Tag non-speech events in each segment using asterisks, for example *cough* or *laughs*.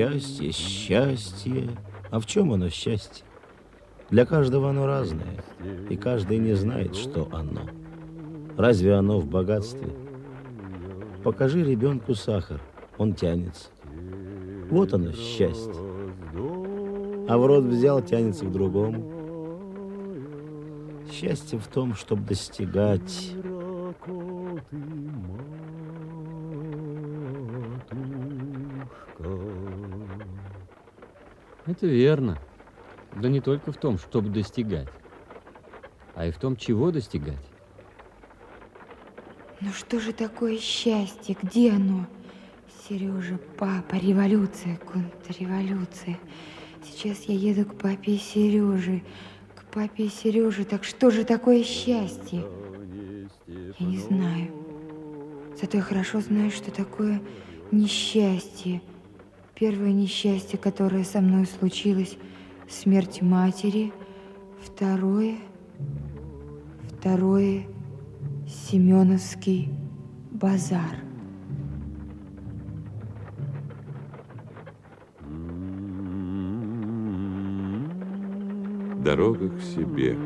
счастье, счастье. А в чем оно счастье? Для каждого оно разное, и каждый не знает, что оно. Разве оно в богатстве? Покажи ребенку сахар, он тянется. Вот оно счастье. А в рот взял, тянется к другому. Счастье в том, чтобы достигать. Это верно. Да не только в том, чтобы достигать, а и в том, чего достигать. Ну что же такое счастье? Где оно? Сережа, папа, революция, контрреволюция. Сейчас я еду к папе и Сереже. К папе и Сереже. Так что же такое счастье? Я не знаю. Зато я хорошо знаю, что такое несчастье. Первое несчастье, которое со мной случилось, смерть матери. Второе, второе, Семеновский базар. Дорога к себе.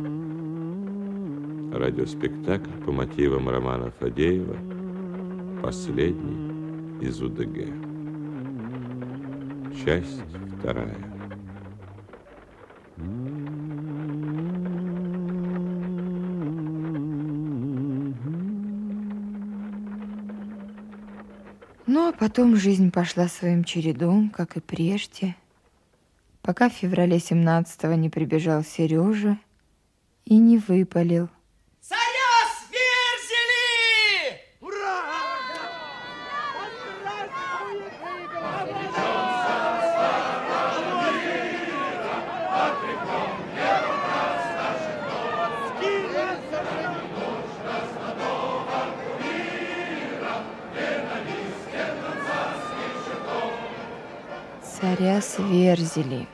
Радиоспектакль по мотивам романа Фадеева «Последний из УДГ». Часть вторая. Ну, а потом жизнь пошла своим чередом, как и прежде, пока в феврале 17-го не прибежал Сережа и не выпалил. Царя сверзили.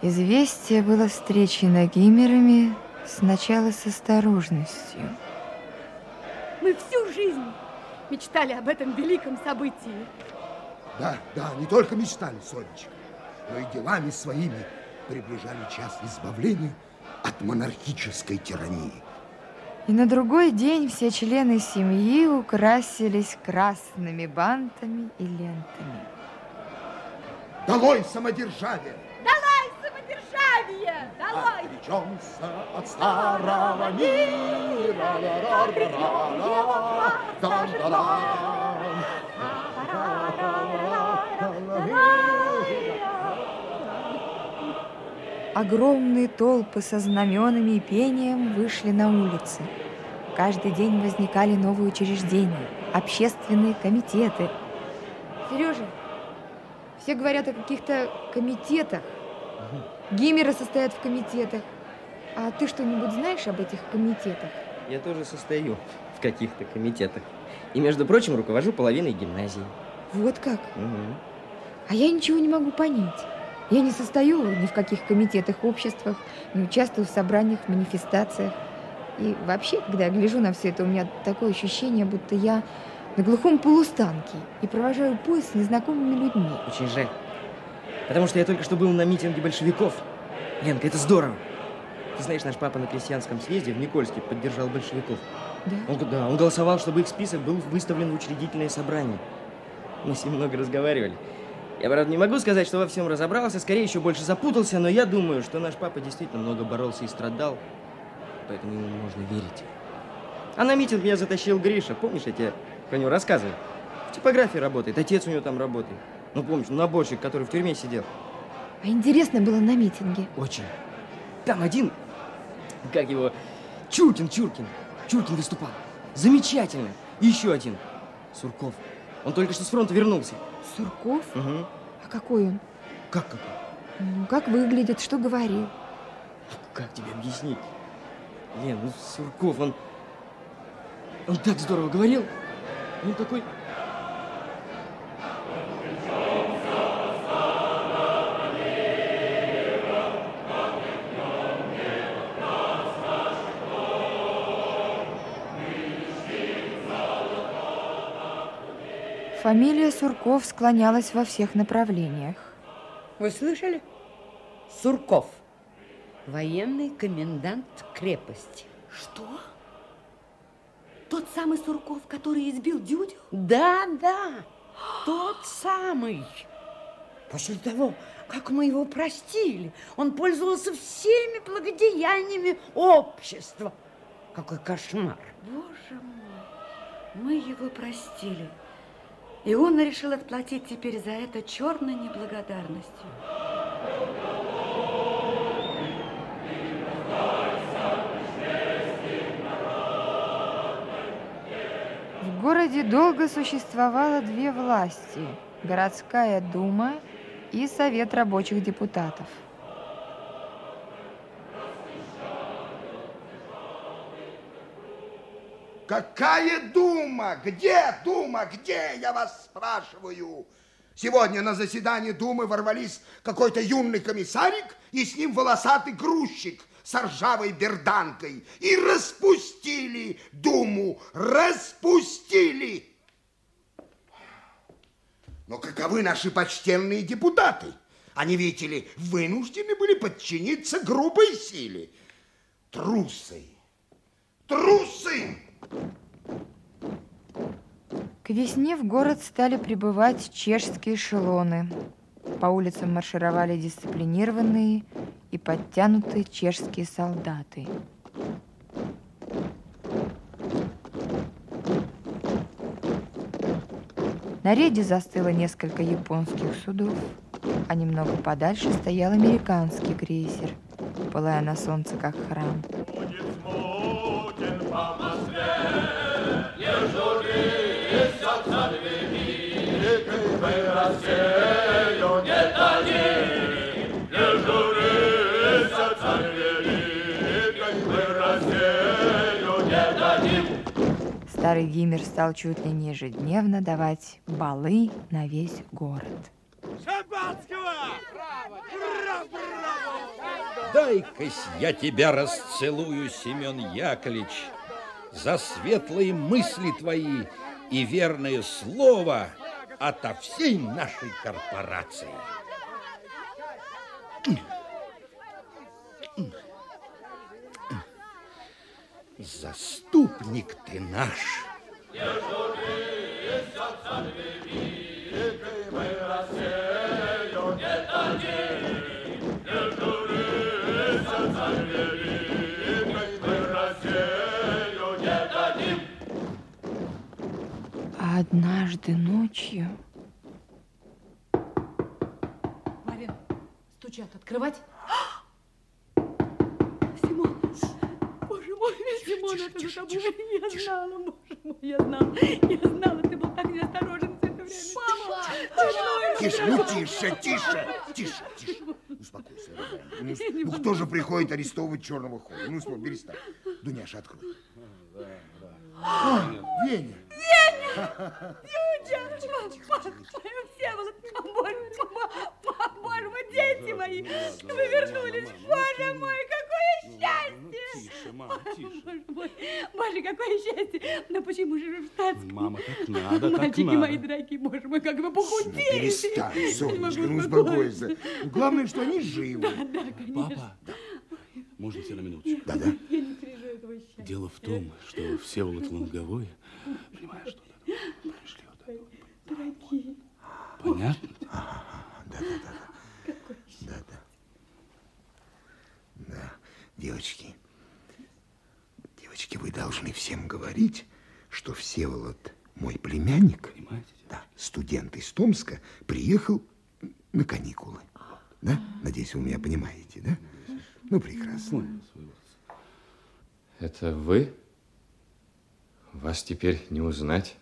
Известие было встречено гимерами сначала с осторожностью. Мы всю жизнь мечтали об этом великом событии. Да, да, не только мечтали, Сонечка, но и делами своими приближали час избавления от монархической тирании. И на другой день все члены семьи украсились красными бантами и лентами. Долой самодержавие! Долой самодержавие! Долой! Отречемся от старого мира! Огромные толпы со знаменами и пением вышли на улицы. Каждый день возникали новые учреждения, общественные комитеты. Сережа, все говорят о каких-то комитетах. Гимеры состоят в комитетах. А ты что-нибудь знаешь об этих комитетах? Я тоже состою в каких-то комитетах. И, между прочим, руковожу половиной гимназии. Вот как? Мгм. А я ничего не могу понять. Я не состою ни в каких комитетах, обществах, не участвую в собраниях, манифестациях. И вообще, когда я гляжу на все это, у меня такое ощущение, будто я на глухом полустанке и провожаю поезд с незнакомыми людьми. Очень жаль. Потому что я только что был на митинге большевиков. Ленка, это здорово. Ты знаешь, наш папа на крестьянском съезде в Никольске поддержал большевиков. Да? Он, да, он голосовал, чтобы их список был выставлен в учредительное собрание. Мы с ним много разговаривали. Я, правда, не могу сказать, что во всем разобрался, скорее еще больше запутался, но я думаю, что наш папа действительно много боролся и страдал, поэтому ему можно верить. А на митинг меня затащил Гриша, помнишь, я тебе про него рассказывал? В типографии работает, отец у него там работает. Ну, помнишь, наборщик, который в тюрьме сидел. А интересно было на митинге. Очень. Там один, как его, Чуркин, Чуркин. Чуркин выступал. Замечательно. И еще один, Сурков. Он только что с фронта вернулся. Сурков? Угу. А какой он? Как какой? Ну, как выглядит, что говорил? Как тебе объяснить? Лен, ну Сурков, он... Он так здорово говорил. Он такой... Фамилия Сурков склонялась во всех направлениях. Вы слышали? Сурков. Военный комендант крепости. Самый Сурков, который избил Дюдю? Да, да, тот самый. После того, как мы его простили, он пользовался всеми благодеяниями общества. Какой кошмар. Боже мой, мы его простили. И он решил отплатить теперь за это черной неблагодарностью. Городе долго существовало две власти – городская дума и совет рабочих депутатов. Какая дума? Где дума? Где, я вас спрашиваю? Сегодня на заседание думы ворвались какой-то юный комиссарик и с ним волосатый грузчик с ржавой берданкой и распустили думу, распустили. Но каковы наши почтенные депутаты? Они, видите ли, вынуждены были подчиниться грубой силе. Трусы, трусы! К весне в город стали прибывать чешские эшелоны. По улицам маршировали дисциплинированные и подтянутые чешские солдаты. На рейде застыло несколько японских судов, а немного подальше стоял американский крейсер, пылая на солнце, как храм. Старый Гиммер стал чуть ли не ежедневно давать балы на весь город. Шампанского! Дай-ка я тебя расцелую, Семен Яковлевич, за светлые мысли твои и верное слово ото всей нашей корпорации. Заступник ты наш. А однажды ночью... Марин, стучат. Открывать? *gasps* Симон! Мой, Симон, это за тобой. Я знала, боже мой, я знала. Я знала, ты был так неосторожен все это время. Мама! Тише, ну тише, тише, тише, тише. Успокойся. Ну, ну, кто же приходит арестовывать черного хода? Ну, смотри, перестань. Дуняша, открой. А, Веня. Дюдя! Папа, Всеволод, боже, мой, дети мои! Вы вернулись! Боже мой, какое счастье! Тише, мама, тише. Боже мой, боже, какое счастье! Но почему же вы в штатском? Мама, так надо, так Мальчики мои дорогие, боже мой, как вы похудели! Перестань, Не Сонечка, ну успокойся. Главное, что они живы. Да, да, конечно. Папа, можно тебя на минуточку? Да-да. Я не счастья. Дело в том, что Всеволод Лонговой, понимаешь, что пришли вот это вот. Дорогие. Понятно? Да-да-да. Да-да. Да, девочки, девочки, вы должны всем говорить, что Всеволод, мой племянник, Понимаете? да, студент из Томска, приехал на каникулы. Да? Надеюсь, вы меня понимаете, да? Ну, прекрасно. Это вы? Вас теперь не узнать?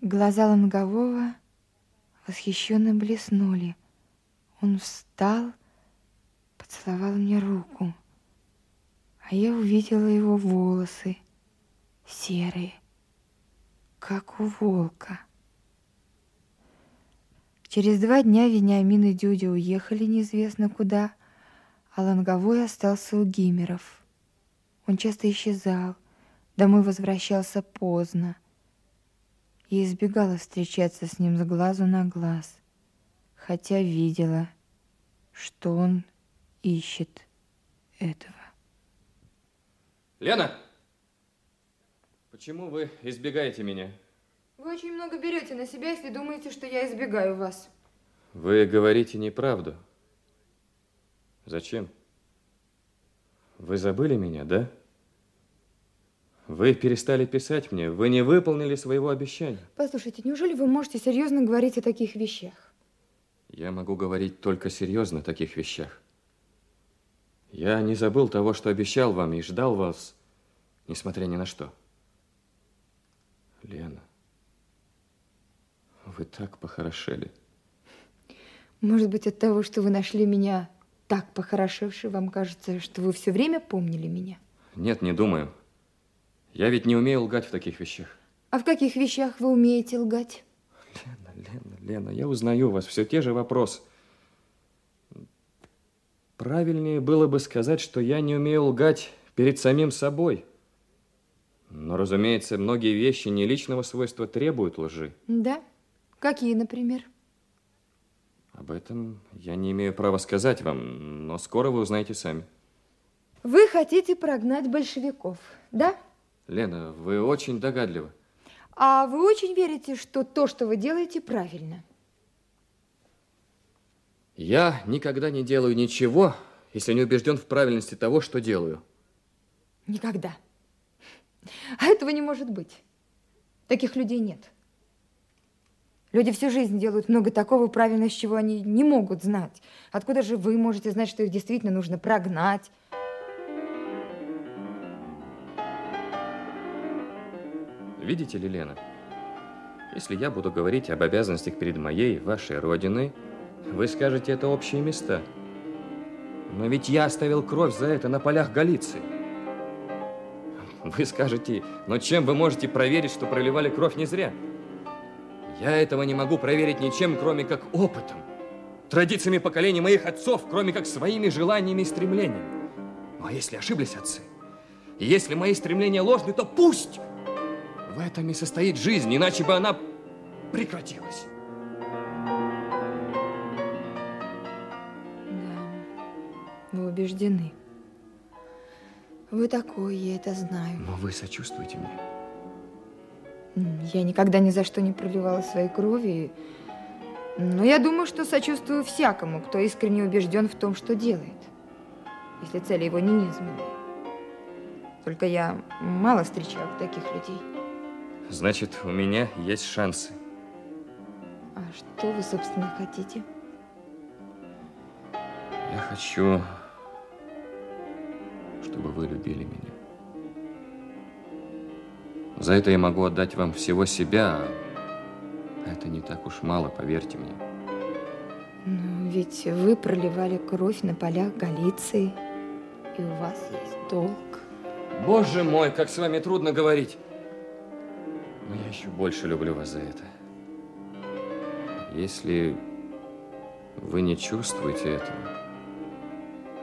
Глаза Лонгового восхищенно блеснули. Он встал, поцеловал мне руку, а я увидела его волосы, серые, как у волка. Через два дня Вениамин и Дюдя уехали неизвестно куда, а Лонговой остался у Гимеров. Он часто исчезал, домой возвращался поздно. и избегала встречаться с ним с глазу на глаз, хотя видела, что он ищет этого. Лена! Почему вы избегаете меня? Вы очень много берете на себя, если думаете, что я избегаю вас. Вы говорите неправду. Зачем? Вы забыли меня, да? Вы перестали писать мне, вы не выполнили своего обещания. Послушайте, неужели вы можете серьезно говорить о таких вещах? Я могу говорить только серьезно о таких вещах. Я не забыл того, что обещал вам и ждал вас, несмотря ни на что. Лена, вы так похорошели. Может быть, от того, что вы нашли меня так похорошевшей, вам кажется, что вы все время помнили меня? Нет, не думаю. Я ведь не умею лгать в таких вещах. А в каких вещах вы умеете лгать? Лена, Лена, Лена, я узнаю вас. Все те же вопросы. Правильнее было бы сказать, что я не умею лгать перед самим собой. Но, разумеется, многие вещи не личного свойства требуют лжи. Да? Какие, например? Об этом я не имею права сказать вам, но скоро вы узнаете сами. Вы хотите прогнать большевиков, да? Лена, вы очень догадливы. А вы очень верите, что то, что вы делаете, правильно? Я никогда не делаю ничего, если не убежден в правильности того, что делаю. Никогда. А этого не может быть. Таких людей нет. Люди всю жизнь делают много такого правильно, с чего они не могут знать. Откуда же вы можете знать, что их действительно нужно прогнать? Видите ли, Лена, если я буду говорить об обязанностях перед моей, вашей родиной, вы скажете, это общие места. Но ведь я оставил кровь за это на полях Галиции. Вы скажете, но чем вы можете проверить, что проливали кровь не зря? Я этого не могу проверить ничем, кроме как опытом, традициями поколений моих отцов, кроме как своими желаниями и стремлениями. Ну а если ошиблись отцы, и если мои стремления ложны, то пусть! В этом и состоит жизнь, иначе бы она прекратилась. Вы убеждены. Вы такой, я это знаю. Но вы сочувствуете мне. Я никогда ни за что не проливала своей крови. Но я думаю, что сочувствую всякому, кто искренне убежден в том, что делает. Если цели его не низменные. Только я мало встречала таких людей. Значит, у меня есть шансы. А что вы, собственно, хотите? Я хочу, чтобы вы любили меня. За это я могу отдать вам всего себя, а это не так уж мало, поверьте мне. Но ведь вы проливали кровь на полях Галиции, и у вас есть долг. Боже мой, как с вами трудно говорить. Но я еще больше люблю вас за это. Если вы не чувствуете этого,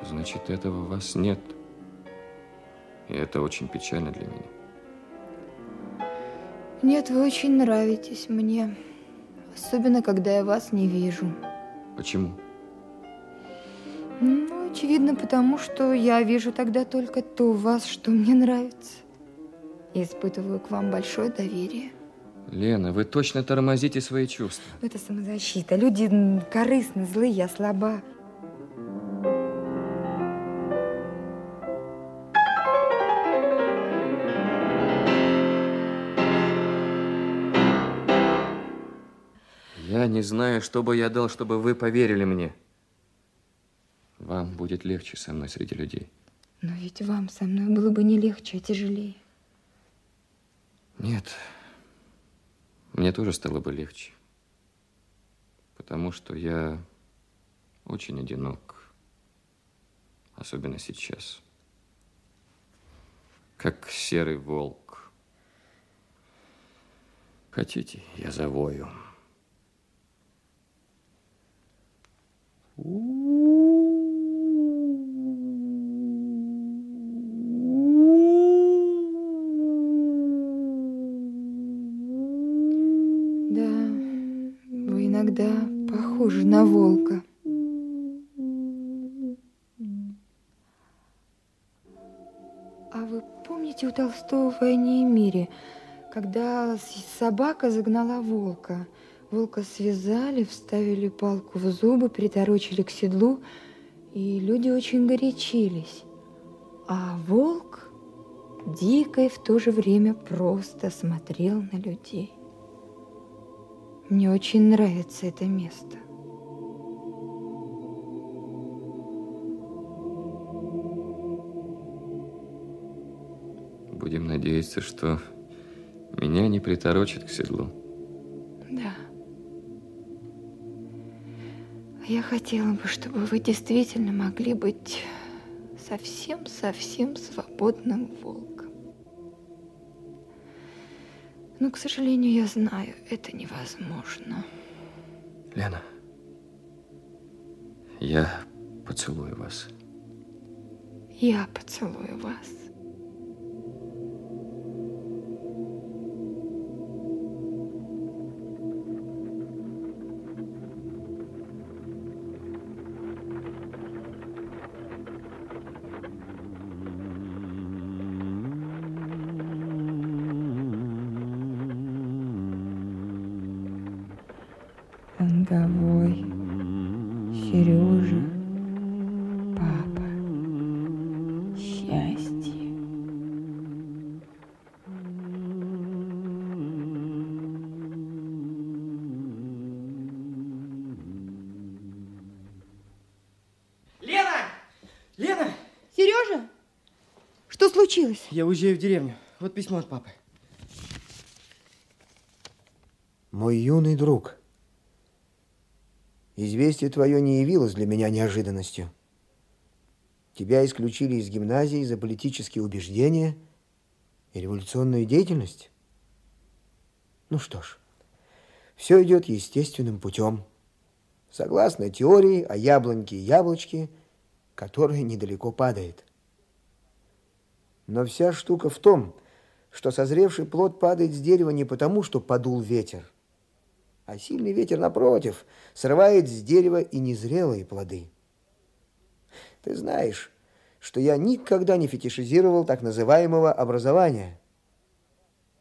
значит, этого у вас нет. И это очень печально для меня. Нет, вы очень нравитесь мне. Особенно, когда я вас не вижу. Почему? Ну, очевидно, потому что я вижу тогда только то в вас, что мне нравится. И испытываю к вам большое доверие. Лена, вы точно тормозите свои чувства. Это самозащита. Люди корыстны, злые, я слаба. Я не знаю, что бы я дал, чтобы вы поверили мне. Вам будет легче со мной среди людей. Но ведь вам со мной было бы не легче, а тяжелее. Нет, мне тоже стало бы легче. Потому что я очень одинок. Особенно сейчас. Как серый волк. Хотите, я завою. Да, похоже на волка. А вы помните у Толстого в «Войне и мире», когда собака загнала волка? Волка связали, вставили палку в зубы, приторочили к седлу, и люди очень горячились. А волк дико и в то же время просто смотрел на людей. Мне очень нравится это место. Будем надеяться, что меня не приторочат к седлу. Да. Я хотела бы, чтобы вы действительно могли быть совсем-совсем свободным волком. Но, к сожалению, я знаю, это невозможно. Лена, я поцелую вас. Я поцелую вас. Случилось? Я уезжаю в деревню. Вот письмо от папы. Мой юный друг, известие твое не явилось для меня неожиданностью. Тебя исключили из гимназии за политические убеждения и революционную деятельность? Ну что ж, все идет естественным путем, согласно теории о яблоньке и яблочке, которая недалеко падает. Но вся штука в том, что созревший плод падает с дерева не потому, что подул ветер, а сильный ветер, напротив, срывает с дерева и незрелые плоды. Ты знаешь, что я никогда не фетишизировал так называемого образования.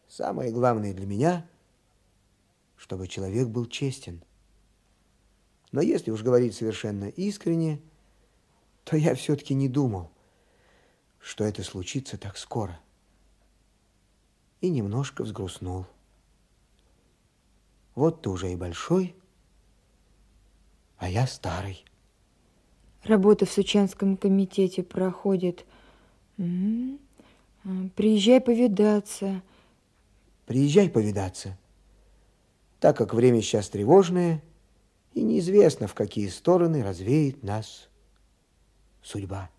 Самое главное для меня, чтобы человек был честен. Но если уж говорить совершенно искренне, то я все-таки не думал, что это случится так скоро. И немножко взгрустнул. Вот ты уже и большой, а я старый. Работа в Сучанском комитете проходит. М -м. Приезжай повидаться. Приезжай повидаться. Так как время сейчас тревожное, и неизвестно, в какие стороны развеет нас судьба.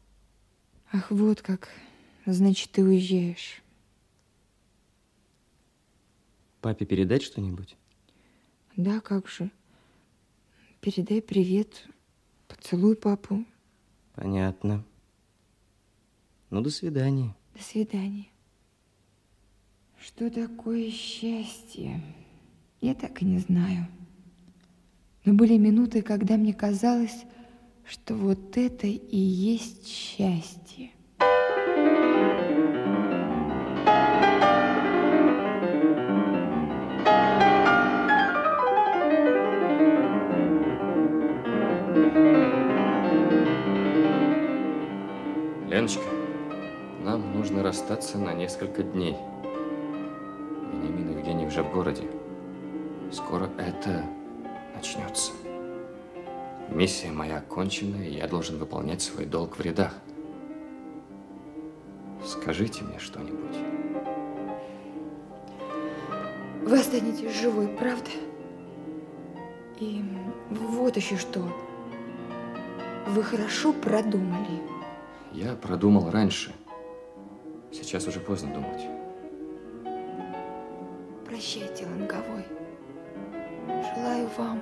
Ах, вот как. Значит, ты уезжаешь. Папе передать что-нибудь? Да, как же. Передай привет. Поцелуй папу. Понятно. Ну, до свидания. До свидания. Что такое счастье? Я так и не знаю. Но были минуты, когда мне казалось, что вот это и есть счастье. Леночка, нам нужно расстаться на несколько дней. Вениамин Евгений уже в городе. Скоро это начнется. Миссия моя окончена, и я должен выполнять свой долг в рядах. Скажите мне что-нибудь. Вы останетесь живой, правда? И вот еще что. Вы хорошо продумали. Я продумал раньше. Сейчас уже поздно думать. Прощайте, Лонговой. Желаю вам...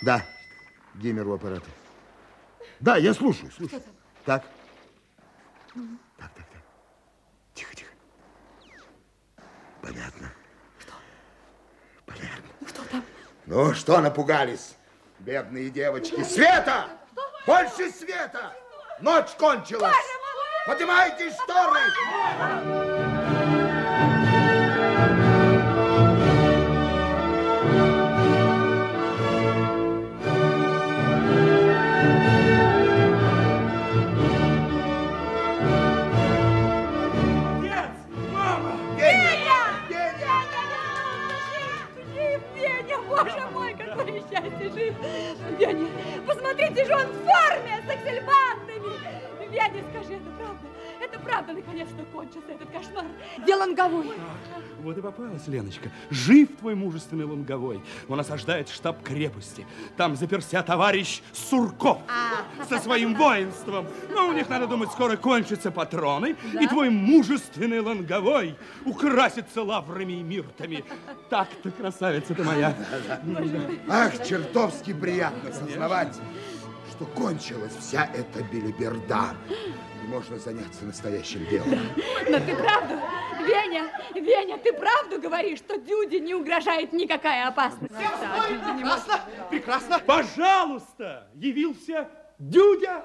Да, геймер у аппарата. Да, я слушаю, слушаю. Так. Так, так, так. Тихо, тихо. Понятно. Что? Понятно. Что там? Ну, что напугались, бедные девочки? Света! Больше света! Ночь кончилась! Поднимайте шторы! Счастье, жив! Веня, посмотрите же, он в форме с аксельбантами! Веня, скажи, это правда? Это правда, наконец-то кончился этот кошмар. Где лонговой? Вот и попалась, Леночка. Жив твой мужественный лонговой. Он осаждает штаб крепости. Там заперся товарищ Сурков со своим воинством. Но у них, надо думать, скоро кончатся патроны, и твой мужественный лонговой украсится лаврами и миртами. Так-то, красавица ты моя. Ах, чертовски приятно сознавать, что кончилась вся эта белиберда. Можно заняться настоящим делом. *laughs* Но ты правду, Веня, Веня, ты правду говоришь, что Дюде не угрожает никакая опасность? Да, Дюде не может. Прекрасно, прекрасно. Пожалуйста, явился Дюдя.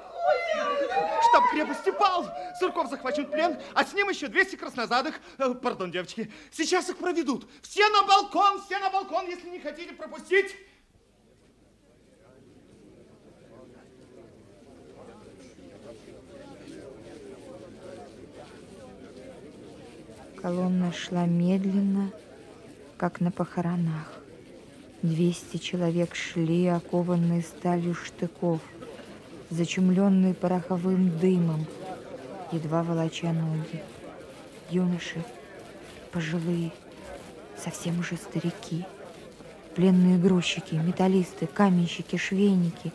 Штаб крепости пал. Сурков захвачен в плен, а с ним еще 200 краснозадых. Э, Пардон, девочки. Сейчас их проведут. Все на балкон, все на балкон, если не хотите пропустить. Колонна шла медленно, как на похоронах. Двести человек шли, окованные сталью штыков, зачумленные пороховым дымом, едва волоча ноги. Юноши, пожилые, совсем уже старики, пленные грузчики, металлисты, каменщики, швейники,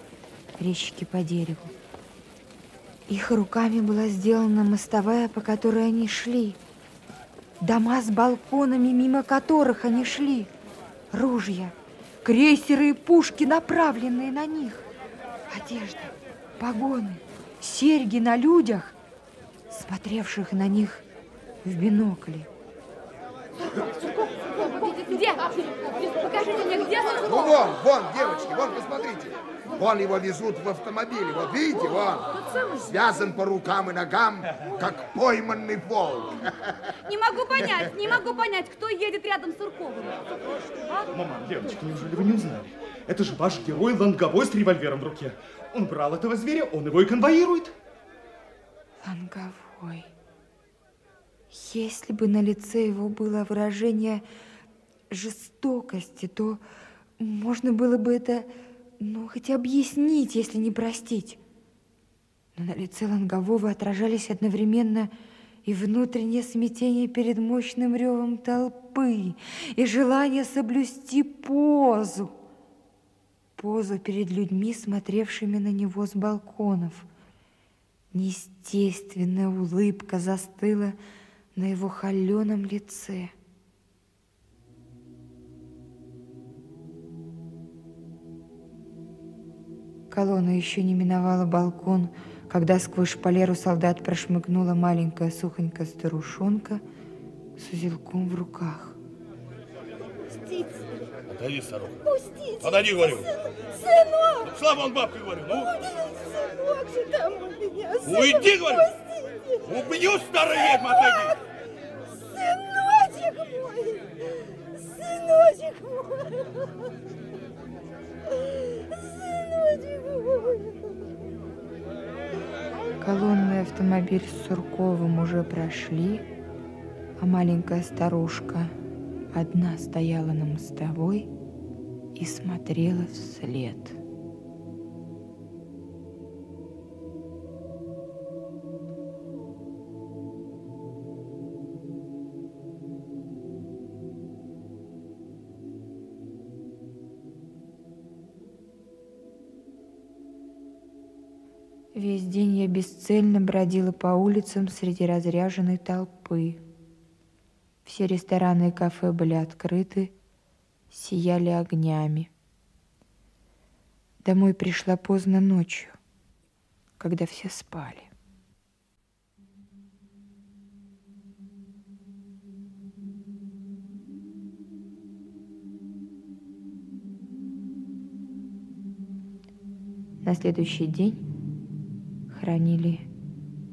резчики по дереву. Их руками была сделана мостовая, по которой они шли. Дома с балконами, мимо которых они шли. Ружья, крейсеры и пушки, направленные на них. Одежда, погоны, серьги на людях, смотревших на них в бинокли. Где? Покажите мне, где Сурков? Ну вон, вон, девочки, вон, посмотрите. Вон его везут в автомобиле. Вот видите, вон. Связан по рукам и ногам, как пойманный волк. Не могу понять, не могу понять, кто едет рядом с Сурковым. А? Мама, девочки, неужели вы не узнали? Это же ваш герой Ланговой с револьвером в руке. Он брал этого зверя, он его и конвоирует. Ланговой. Если бы на лице его было выражение жестокости, то можно было бы это, ну, хоть объяснить, если не простить. Но на лице Лангового отражались одновременно и внутреннее смятение перед мощным ревом толпы, и желание соблюсти позу. Позу перед людьми, смотревшими на него с балконов. Неестественная улыбка застыла на его холеном лице. Колонна еще не миновала балкон, когда сквозь шпалеру солдат прошмыгнула маленькая сухонькая старушонка с узелком в руках. Пустите. Отойди, старуха. Пустите. Подойди, говорю. Сынок. Шла вон бабка, говорю. Ну, Сынок же там у меня. Уйди, Сынок, говорю. пустите. убью, старая ведьма, отойди. Сыночек мой. Сыночек мой. Колонный автомобиль с Сурковым уже прошли, а маленькая старушка одна стояла на мостовой и смотрела вслед. Весь день я бесцельно бродила по улицам среди разряженной толпы. Все рестораны и кафе были открыты, сияли огнями. Домой пришла поздно ночью, когда все спали. На следующий день хоронили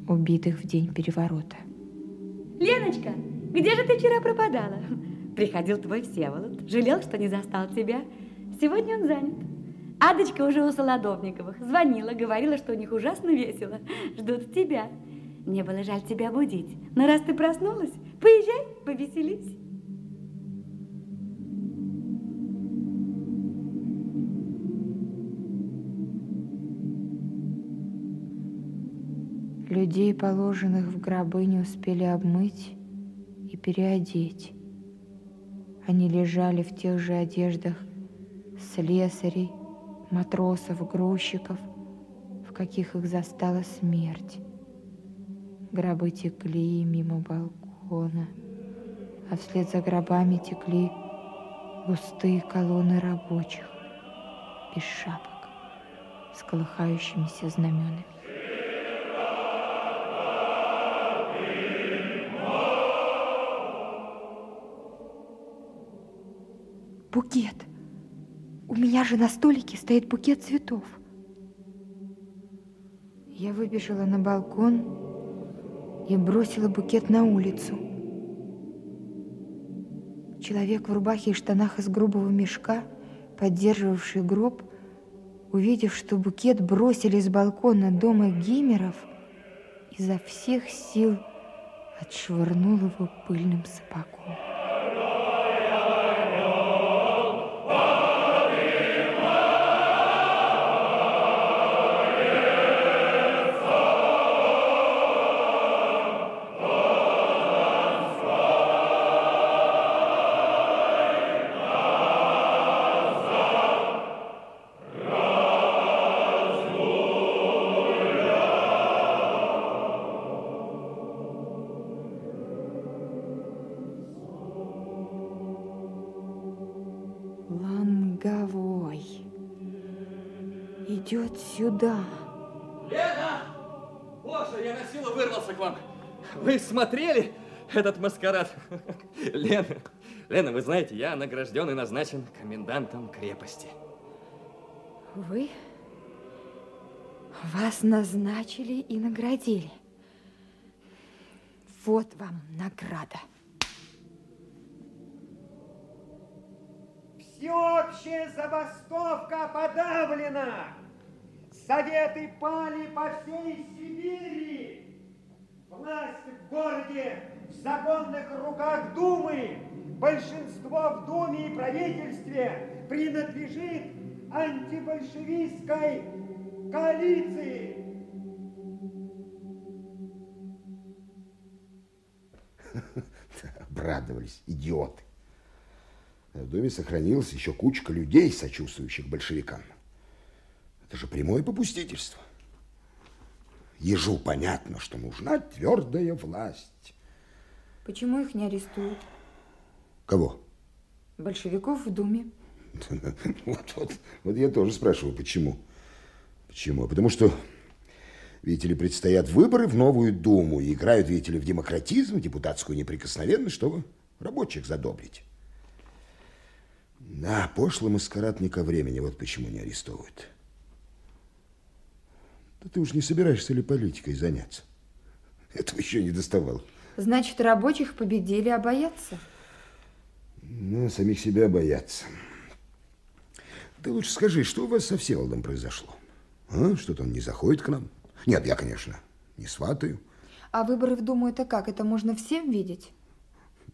убитых в день переворота. Леночка, где же ты вчера пропадала? Приходил твой Всеволод, жалел, что не застал тебя. Сегодня он занят. Адочка уже у Солодовниковых. Звонила, говорила, что у них ужасно весело. Ждут тебя. Мне было жаль тебя будить. Но раз ты проснулась, поезжай, повеселись. Людей, положенных в гробы, не успели обмыть и переодеть. Они лежали в тех же одеждах слесарей, матросов, грузчиков, в каких их застала смерть. Гробы текли мимо балкона, а вслед за гробами текли густые колонны рабочих, без шапок, с колыхающимися знаменами. Букет. У меня же на столике стоит букет цветов. Я выбежала на балкон и бросила букет на улицу. Человек в рубахе и штанах из грубого мешка, поддерживавший гроб, увидев, что букет бросили с балкона дома Гимеров, изо всех сил отшвырнул его пыльным сапогом. Сюда. Лена! Боже, я на силу вырвался к вам. Вы смотрели этот маскарад? *laughs* Лена, Лена, вы знаете, я награжден и назначен комендантом крепости. Вы? Вас назначили и наградили. Вот вам награда. Всеобщая забастовка подавлена. Советы пали по всей Сибири. Власть в городе в законных руках Думы. Большинство в Думе и правительстве принадлежит антибольшевистской коалиции. *laughs* Обрадовались идиоты. В доме сохранилась еще кучка людей, сочувствующих большевикам. Это же прямое попустительство. Ежу понятно, что нужна твердая власть. Почему их не арестуют? Кого? Большевиков в Думе. *laughs* Вот, вот, вот я тоже спрашиваю, почему? Почему? Потому что, видите ли, предстоят выборы в новую Думу и играют, видите ли, в демократизм, депутатскую неприкосновенность, чтобы рабочих задобрить. Да, пошлый маскарад не ко времени, вот почему не арестовывают. Да ты уж не собираешься ли политикой заняться? Этого еще не доставало. Значит, рабочих победили, а боятся? Ну, самих себя боятся. Ты лучше скажи, что у вас со Всеволодом произошло? А? Что-то он не заходит к нам? Нет, я, конечно, не сватаю. А выборы в Думу это как? Это можно всем видеть?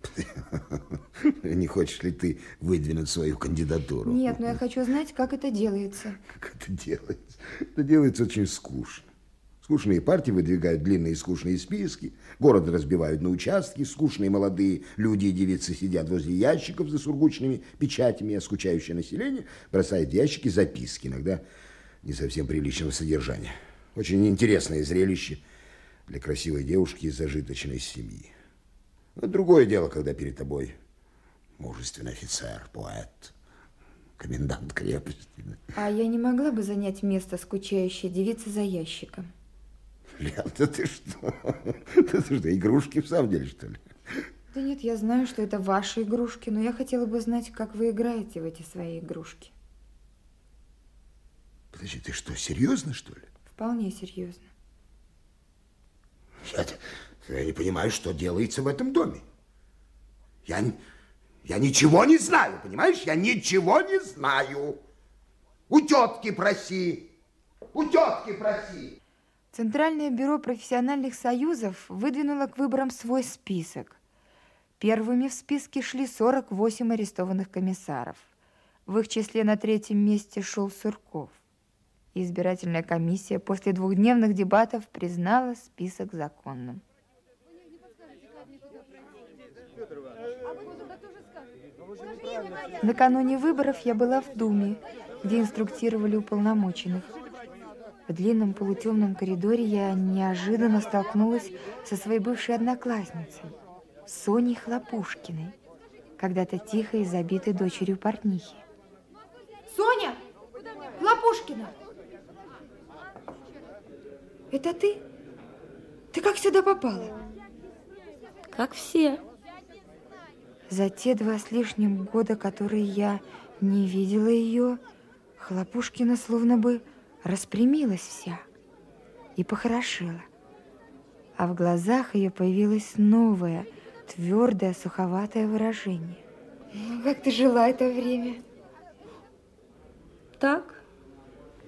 *laughs* Не хочешь ли ты выдвинуть свою кандидатуру? Нет, но я хочу знать, как это делается. Как это делается? Это делается очень скучно. Скучные партии выдвигают длинные скучные списки, город разбивают на участки, скучные молодые люди и девицы сидят возле ящиков за сургучными печатями, а скучающее население бросает в ящики записки, иногда не совсем приличного содержания. Очень интересное зрелище для красивой девушки из зажиточной семьи. Но другое дело, когда перед тобой мужественный офицер, поэт, комендант крепости. А я не могла бы занять место скучающей девицы за ящиком? Лен, да ты что? Да ты что, игрушки в самом деле, что ли? Да нет, я знаю, что это ваши игрушки, но я хотела бы знать, как вы играете в эти свои игрушки. Подожди, ты что, серьезно, что ли? Вполне серьезно. Я, я не понимаю, что делается в этом доме. Я, я ничего не знаю, понимаешь? Я ничего не знаю. У тетки проси. У тетки проси. Центральное бюро профессиональных союзов выдвинуло к выборам свой список. Первыми в списке шли 48 арестованных комиссаров. В их числе на третьем месте шел Сурков. Избирательная комиссия после двухдневных дебатов признала список законным. Накануне выборов я была в Думе, где инструктировали уполномоченных. В длинном полутемном коридоре я неожиданно столкнулась со своей бывшей одноклассницей, Соней Хлопушкиной, когда-то тихой и забитой дочерью портнихи. Соня! Хлопушкина! Это ты? Ты как сюда попала? Как все. За те два с лишним года, которые я не видела ее, Хлопушкина словно бы распрямилась вся и похорошела. А в глазах ее появилось новое, твердое, суховатое выражение. Ну, как ты жила это время? Так,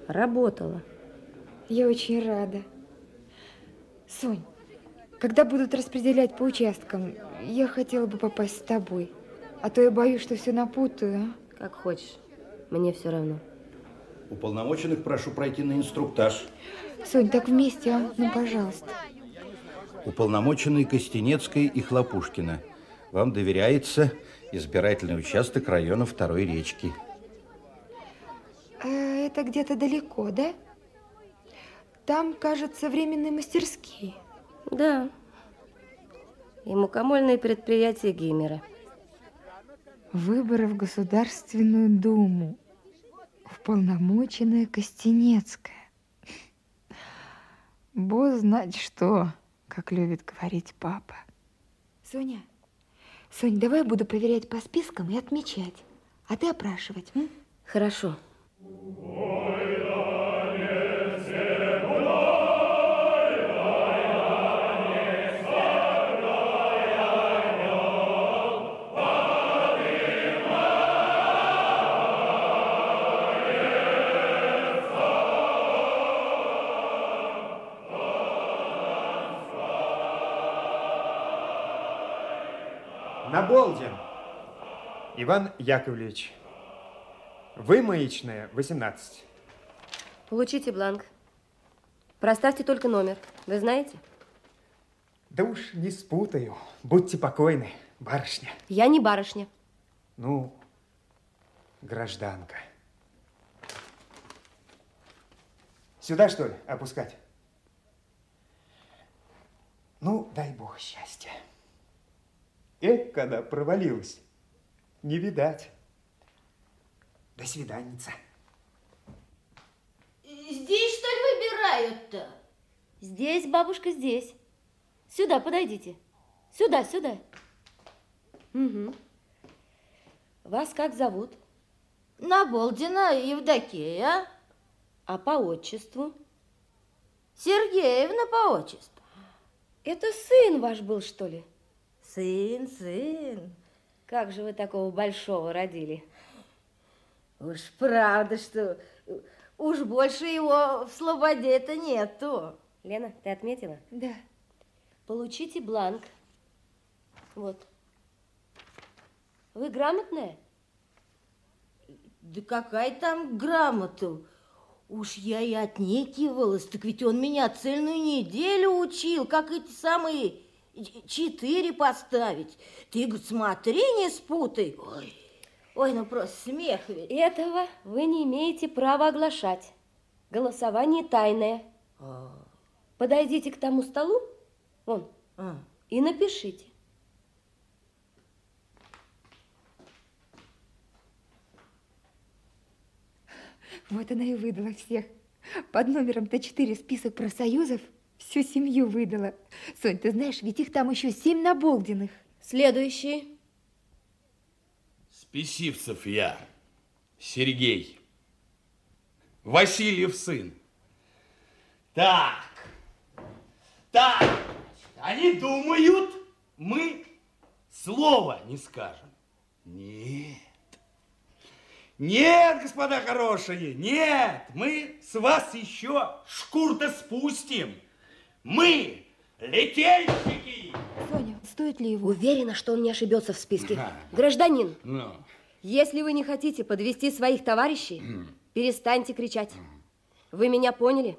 работала. Я очень рада. Сонь, когда будут распределять по участкам, я хотела бы попасть с тобой. А то я боюсь, что все напутаю. А? Как хочешь. Мне все равно. Уполномоченных прошу пройти на инструктаж. Сонь, так вместе, а? Ну, пожалуйста. Уполномоченные Костенецкой и Хлопушкина. Вам доверяется избирательный участок района Второй речки. А это где-то далеко, да? Там, кажется, временные мастерские. Да. И мукомольные предприятия Геймера. Выборы в Государственную Думу. Уполномоченная Костенецкая. Бог знать что, как любит говорить папа. Соня, Соня, давай я буду проверять по спискам и отмечать, а ты опрашивать. М? Хорошо. Наболдин Иван Яковлевич. Вы маячная, 18. Получите бланк. Проставьте только номер. Вы знаете? Да уж не спутаю. Будьте покойны, барышня. Я не барышня. Ну, гражданка. Сюда, что ли, опускать? Ну, дай бог счастья. Эх, когда провалилась. Не видать. До свиданица. Здесь, что ли, выбирают-то? Здесь, бабушка, здесь. Сюда подойдите. Сюда, сюда. Угу. Вас как зовут? Наболдина Евдокия. А по отчеству? Сергеевна по отчеству. Это сын ваш был, что ли? Сын, сын. Как же вы такого большого родили? Уж правда, что уж больше его в слободе-то нету. Лена, ты отметила? Да. Получите бланк. Вот. Вы грамотная? Да какая там грамота? Уж я и отнекивалась, так ведь он меня целую неделю учил, как эти самые четыре поставить. Ты, говорит, смотри, не спутай. Ой, ой, ну просто смех ведь. Этого вы не имеете права оглашать. Голосование тайное. Подойдите к тому столу, вон, А. и напишите. Вот она и выдала всех. Под номером Т4 список профсоюзов всю семью выдала. Сонь, ты знаешь, ведь их там еще семь наболденных. Следующий. Списивцев я, Сергей, Васильев сын. Так, так, они думают, мы слова не скажем. Нет. Нет, господа хорошие, нет, мы с вас еще шкур-то спустим. Мы летельщики. Соня, стоит ли его? Уверена, что он не ошибется в списке. Гражданин, Ну, если вы не хотите подвести своих товарищей, перестаньте кричать. Вы меня поняли?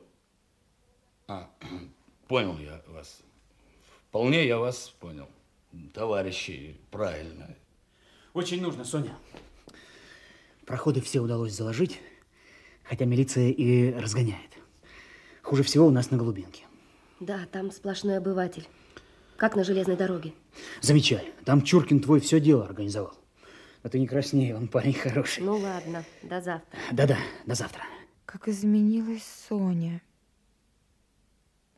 а, *clears throat* понял я вас. Вполне я вас понял. Товарищи, правильно. Очень нужно, Соня. Проходы все удалось заложить, хотя милиция и разгоняет. Хуже всего у нас на Голубинке. Да, там сплошной обыватель. Как на железной дороге. Замечай, там Чуркин твой все дело организовал. А ты не красней, он парень хороший. Ну ладно, до завтра. Да-да, до завтра. Как изменилась Соня.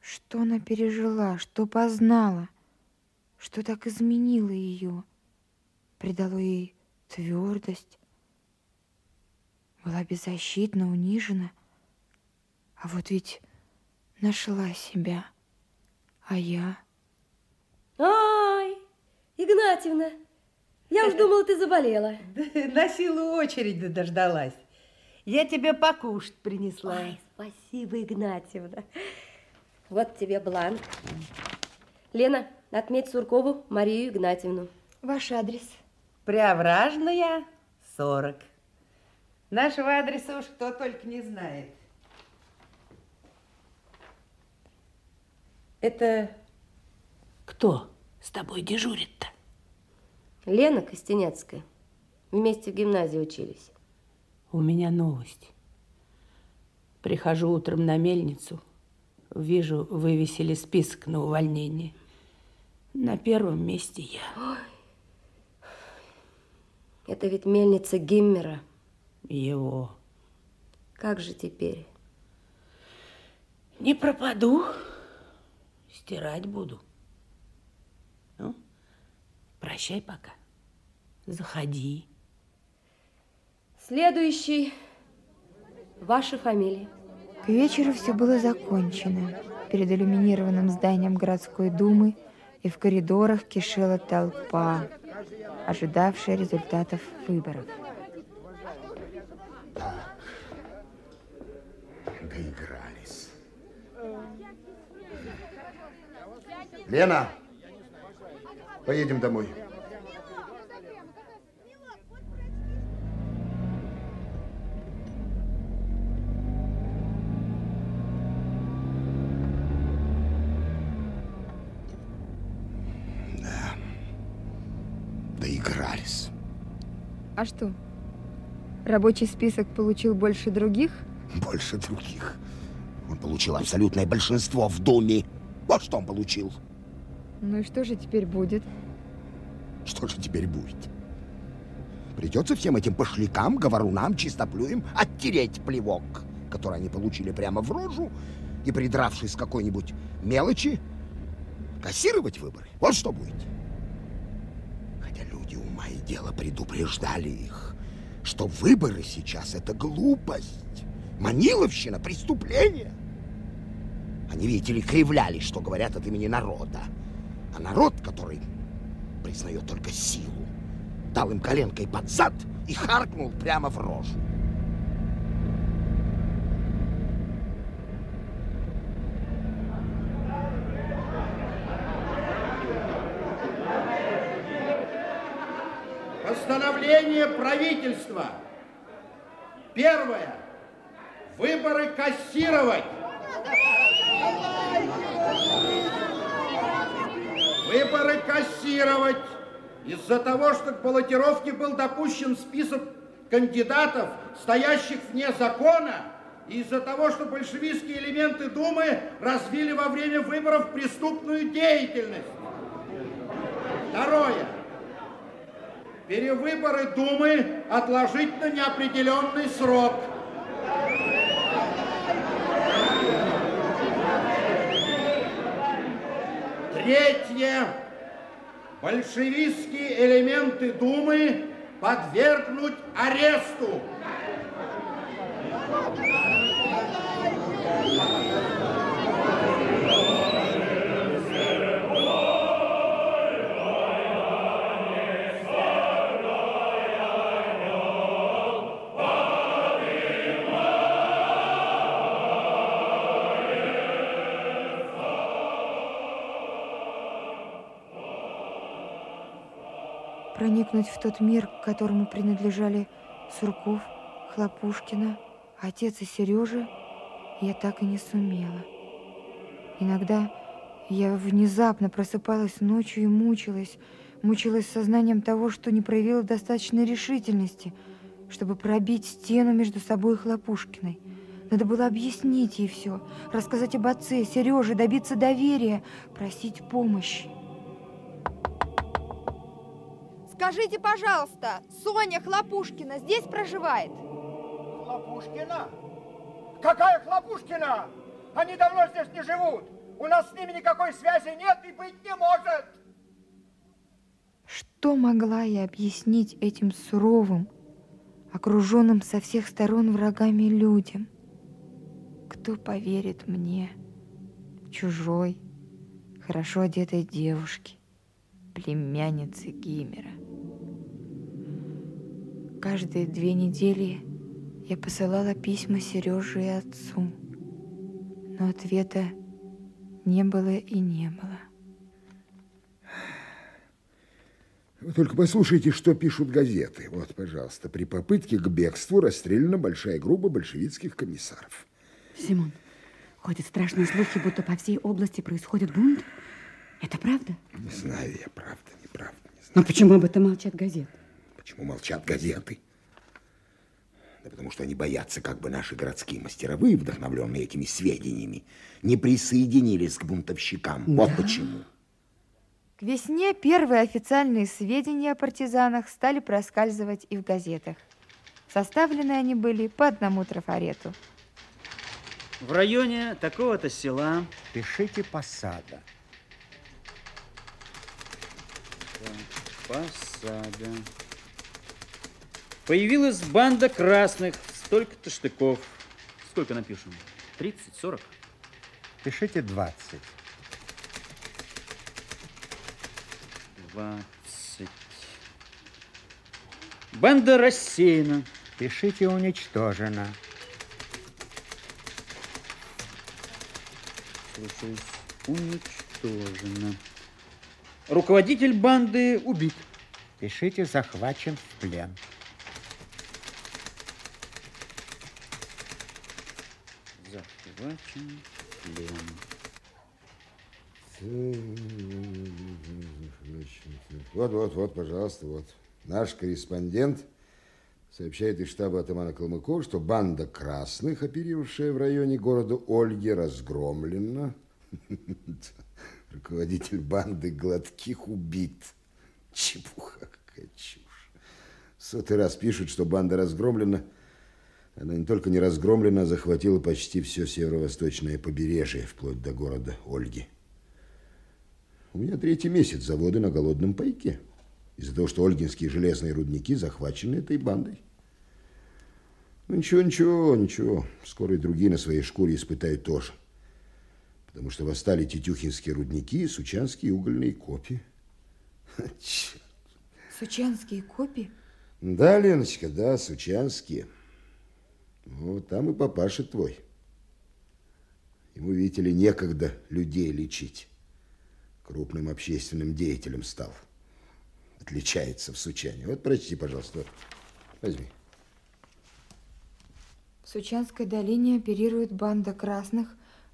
Что она пережила, что познала, что так изменило ее, придало ей твердость, была беззащитна, унижена. А вот ведь нашла себя. А я... Ай, Игнатьевна, я уж думала, ты заболела. *laughs* На силу очереди дождалась. Я тебе покушать принесла. Ой, спасибо, Игнатьевна. Вот тебе бланк. Лена, отметь Суркову Марию Игнатьевну. Ваш адрес? Преображная, 40. Нашего адреса уж кто только не знает. Это кто с тобой дежурит-то? Лена Костенецкая. Вместе в гимназии учились. У меня новость. Прихожу утром на мельницу, вижу, вывесили список на увольнение. На первом месте я. Это ведь мельница Гиммера. Его. Как же теперь? Не пропаду, стирать буду. Ну, прощай пока. Заходи. Следующий. Ваша фамилия. К вечеру все было закончено. Перед иллюминированным зданием городской думы и в коридорах кишела толпа, ожидавшая результатов выборов. Доигрались. Лена, поедем домой. Да. Доигрались. А что? Рабочий список получил больше других? Больше других. Он получил абсолютное большинство в Думе. Вот что он получил. Ну и что же теперь будет? Что же теперь будет? Придется всем этим пошлякам, говорунам, чистоплюям оттереть плевок, который они получили прямо в рожу, и, придравшись какой-нибудь мелочи, кассировать выборы. Вот что будет. Хотя люди ума и дела предупреждали их, что выборы сейчас — это глупость, маниловщина, преступление. Они, видите ли, кривлялись, что говорят от имени народа. А народ, который признает только силу, дал им коленкой под зад и харкнул прямо в рожу. Постановление правительства. Первое. Выборы кассировать. Выборы кассировать. Из-за того, что к баллотировке был допущен список кандидатов, стоящих вне закона, из-за того, что большевистские элементы Думы развили во время выборов преступную деятельность. Второе. Перевыборы Думы отложить на неопределенный срок. Третье. Большевистские элементы Думы подвергнуть аресту. Проникнуть в тот мир, которому принадлежали Сурков, Хлопушкина, отец и Сережа, я так и не сумела. Иногда я внезапно просыпалась ночью и мучилась, мучилась сознанием того, что не проявила достаточной решительности, чтобы пробить стену между собой и Хлопушкиной. Надо было объяснить ей все, рассказать об отце, Сереже, добиться доверия, просить помощи. Скажите, пожалуйста, Соня Хлопушкина здесь проживает? Хлопушкина? Какая Хлопушкина? Они давно здесь не живут. У нас с ними никакой связи нет и быть не может. Что могла я объяснить этим суровым, окруженным со всех сторон врагами людям? Кто поверит мне, чужой, хорошо одетой девушке, племяннице Гимера? Каждые две недели я посылала письма Сереже и отцу, но ответа не было и не было. Вы только послушайте, что пишут газеты. Вот, пожалуйста, при попытке к бегству расстреляна большая группа большевистских комиссаров. Симон, ходят страшные слухи, будто по всей области происходит бунт. Это правда? Не знаю я, правда, неправда. Не знаю. Но почему об этом молчат газеты? Почему молчат газеты? Да потому что они боятся, как бы наши городские мастеровые, вдохновленные этими сведениями, не присоединились к бунтовщикам. Да. Вот почему. К весне первые официальные сведения о партизанах стали проскальзывать и в газетах. Составлены они были по одному трафарету. В районе такого-то села... Пишите посада. Посада. Появилась банда красных, столько-то штыков. Сколько напишем? 30, 40? Пишите 20. 20. Банда рассеяна. Пишите уничтожена. Слушаюсь, уничтожена. Руководитель банды убит. Пишите захвачен в плен. В плен. Вот, вот, вот, пожалуйста, вот. Наш корреспондент сообщает из штаба атамана Калмыкова, что банда красных, оперировавшая в районе города Ольги, разгромлена. *laughs* Руководитель банды Гладких убит. Чепуха, какая чушь. Сотый раз пишут, что банда разгромлена. Она не только не разгромлена, а захватила почти все северо-восточное побережье, вплоть до города Ольги. У меня третий месяц заводы на голодном пайке. Из-за того, что ольгинские железные рудники захвачены этой бандой. Ну, ничего, ничего, ничего. Скоро и другие на своей шкуре испытают тоже. Потому что восстали тетюхинские рудники и сучанские угольные копи. *laughs* Черт. Сучанские копи? Да, Леночка, да, сучанские. Ну, там и папаша твой. Ему, видите ли, некогда людей лечить крупным общественным деятелем стал. Отличается в Сучане. Вот прочти, пожалуйста. Возьми. В Сучанской долине оперирует банда красных,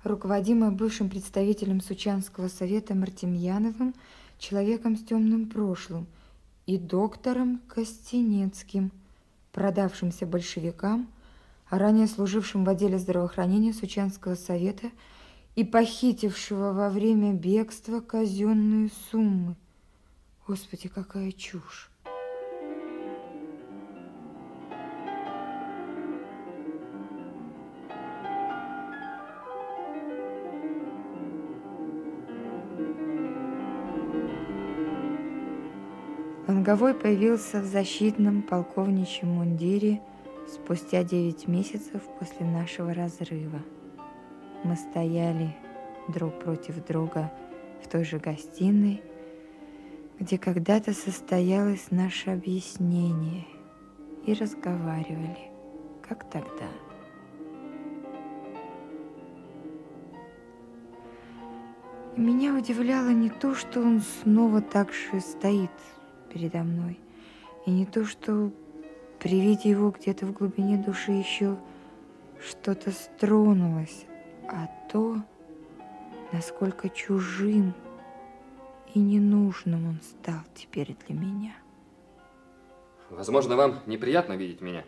руководимая бывшим представителем Сучанского совета Мартемьяновым, человеком с темным прошлым, и доктором Костенецким, продавшимся большевикам, ранее служившем в отделе здравоохранения Сучанского совета и похитившего во время бегства казенные суммы. Господи, какая чушь. Лонговой появился в защитном полковничьем мундире спустя девять месяцев после нашего разрыва. Мы стояли друг против друга в той же гостиной, где когда-то состоялось наше объяснение, и разговаривали, как тогда. И меня удивляло не то, что он снова так же стоит передо мной, и не то, что при виде его где-то в глубине души еще что-то стронулось, а то, насколько чужим и ненужным он стал теперь для меня. Возможно, вам неприятно видеть меня.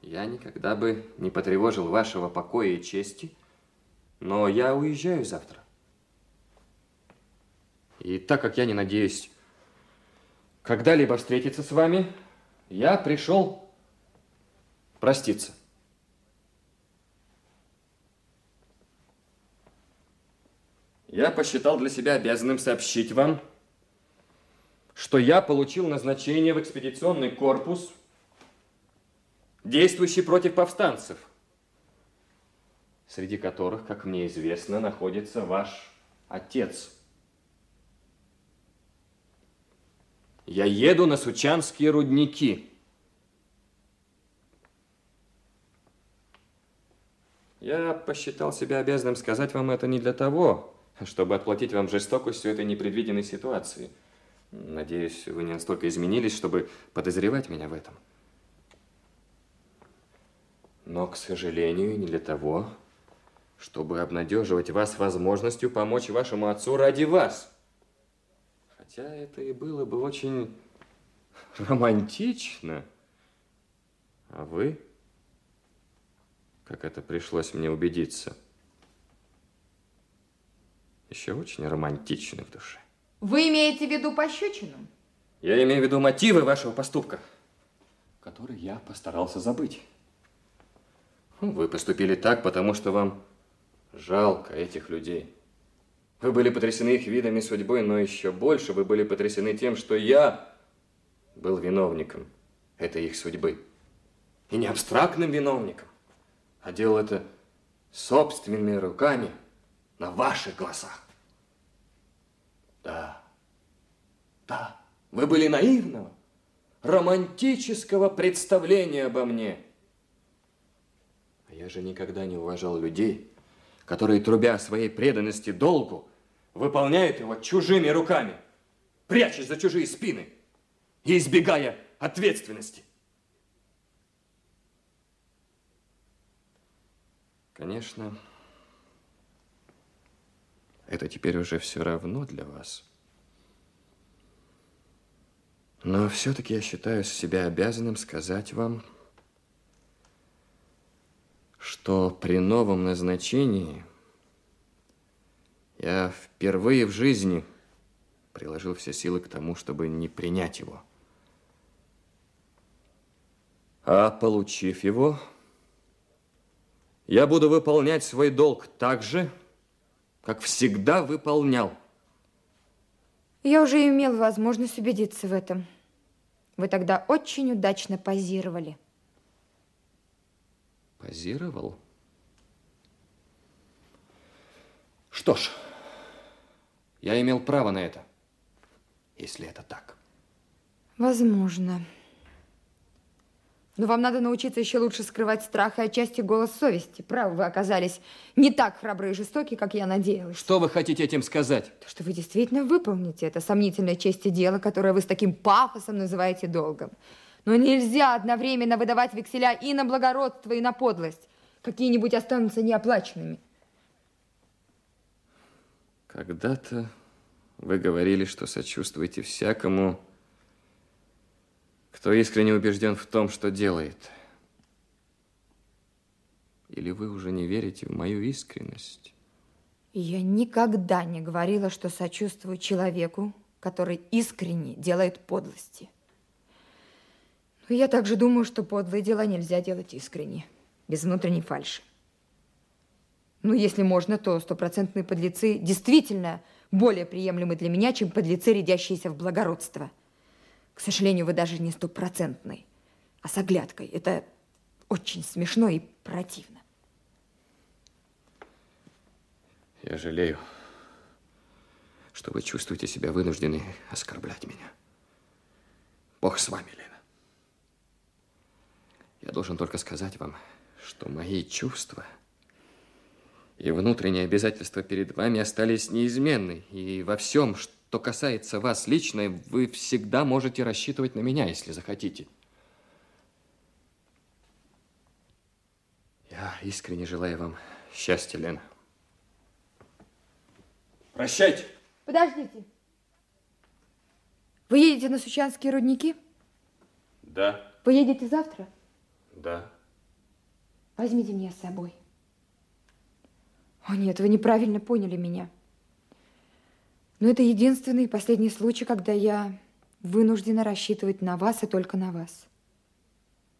Я никогда бы не потревожил вашего покоя и чести, но я уезжаю завтра. И так как я не надеюсь когда-либо встретиться с вами, я пришел проститься. Я посчитал для себя обязанным сообщить вам, что я получил назначение в экспедиционный корпус, действующий против повстанцев, среди которых, как мне известно, находится ваш отец. Я еду на Сучанские рудники. Я посчитал себя обязанным сказать вам это не для того, чтобы отплатить вам жестокостью этой непредвиденной ситуации. Надеюсь, вы не настолько изменились, чтобы подозревать меня в этом. Но, к сожалению, не для того, чтобы обнадеживать вас возможностью помочь вашему отцу ради вас. Хотя это и было бы очень романтично. А вы, как это пришлось мне убедиться, еще очень романтичны в душе. Вы имеете в виду пощечину? Я имею в виду мотивы вашего поступка, которые я постарался забыть. Вы поступили так, потому что вам жалко этих людей. Вы были потрясены их видами судьбой, но еще больше вы были потрясены тем, что я был виновником этой их судьбы. И не абстрактным виновником, а делал это собственными руками на ваших глазах. Да, да, вы были наивного, романтического представления обо мне. А я же никогда не уважал людей, которые, трубя о своей преданности долгу, выполняют его чужими руками, прячась за чужие спины и избегая ответственности. Конечно, это теперь уже все равно для вас. Но все-таки я считаю себя обязанным сказать вам, что при новом назначении я впервые в жизни приложил все силы к тому, чтобы не принять его. А получив его, я буду выполнять свой долг так же, как всегда выполнял. Я уже имел возможность убедиться в этом. Вы тогда очень удачно позировали. Позировал? Что ж, я имел право на это, если это так. Возможно. Но вам надо научиться еще лучше скрывать страх и отчасти голос совести. Правы, вы оказались не так храбры и жестоки, как я надеялась. Что вы хотите этим сказать? То, что вы действительно выполните это сомнительное честь и дело, которое вы с таким пафосом называете долгом. Но нельзя одновременно выдавать векселя и на благородство, и на подлость. Какие-нибудь останутся неоплаченными. Когда-то вы говорили, что сочувствуете всякому, кто искренне убежден в том, что делает. Или вы уже не верите в мою искренность? Я никогда не говорила, что сочувствую человеку, который искренне делает подлости. Но я также думаю, что подлые дела нельзя делать искренне, без внутренней фальши. Ну, если можно, то стопроцентные подлецы действительно более приемлемы для меня, чем подлецы, рядящиеся в благородство. К сожалению, вы даже не стопроцентный, а с оглядкой. Это очень смешно и противно. Я жалею, что вы чувствуете себя вынуждены оскорблять меня. Бог с вами, Лена. Я должен только сказать вам, что мои чувства и внутренние обязательства перед вами остались неизменны. И во всем, что касается вас лично, вы всегда можете рассчитывать на меня, если захотите. Я искренне желаю вам счастья, Лена. Прощайте. Подождите. Вы едете на Сучанские рудники? Да, Вы едете завтра? Да. Возьмите меня с собой. О нет, вы неправильно поняли меня. Но это единственный и последний случай, когда я вынуждена рассчитывать на вас и только на вас.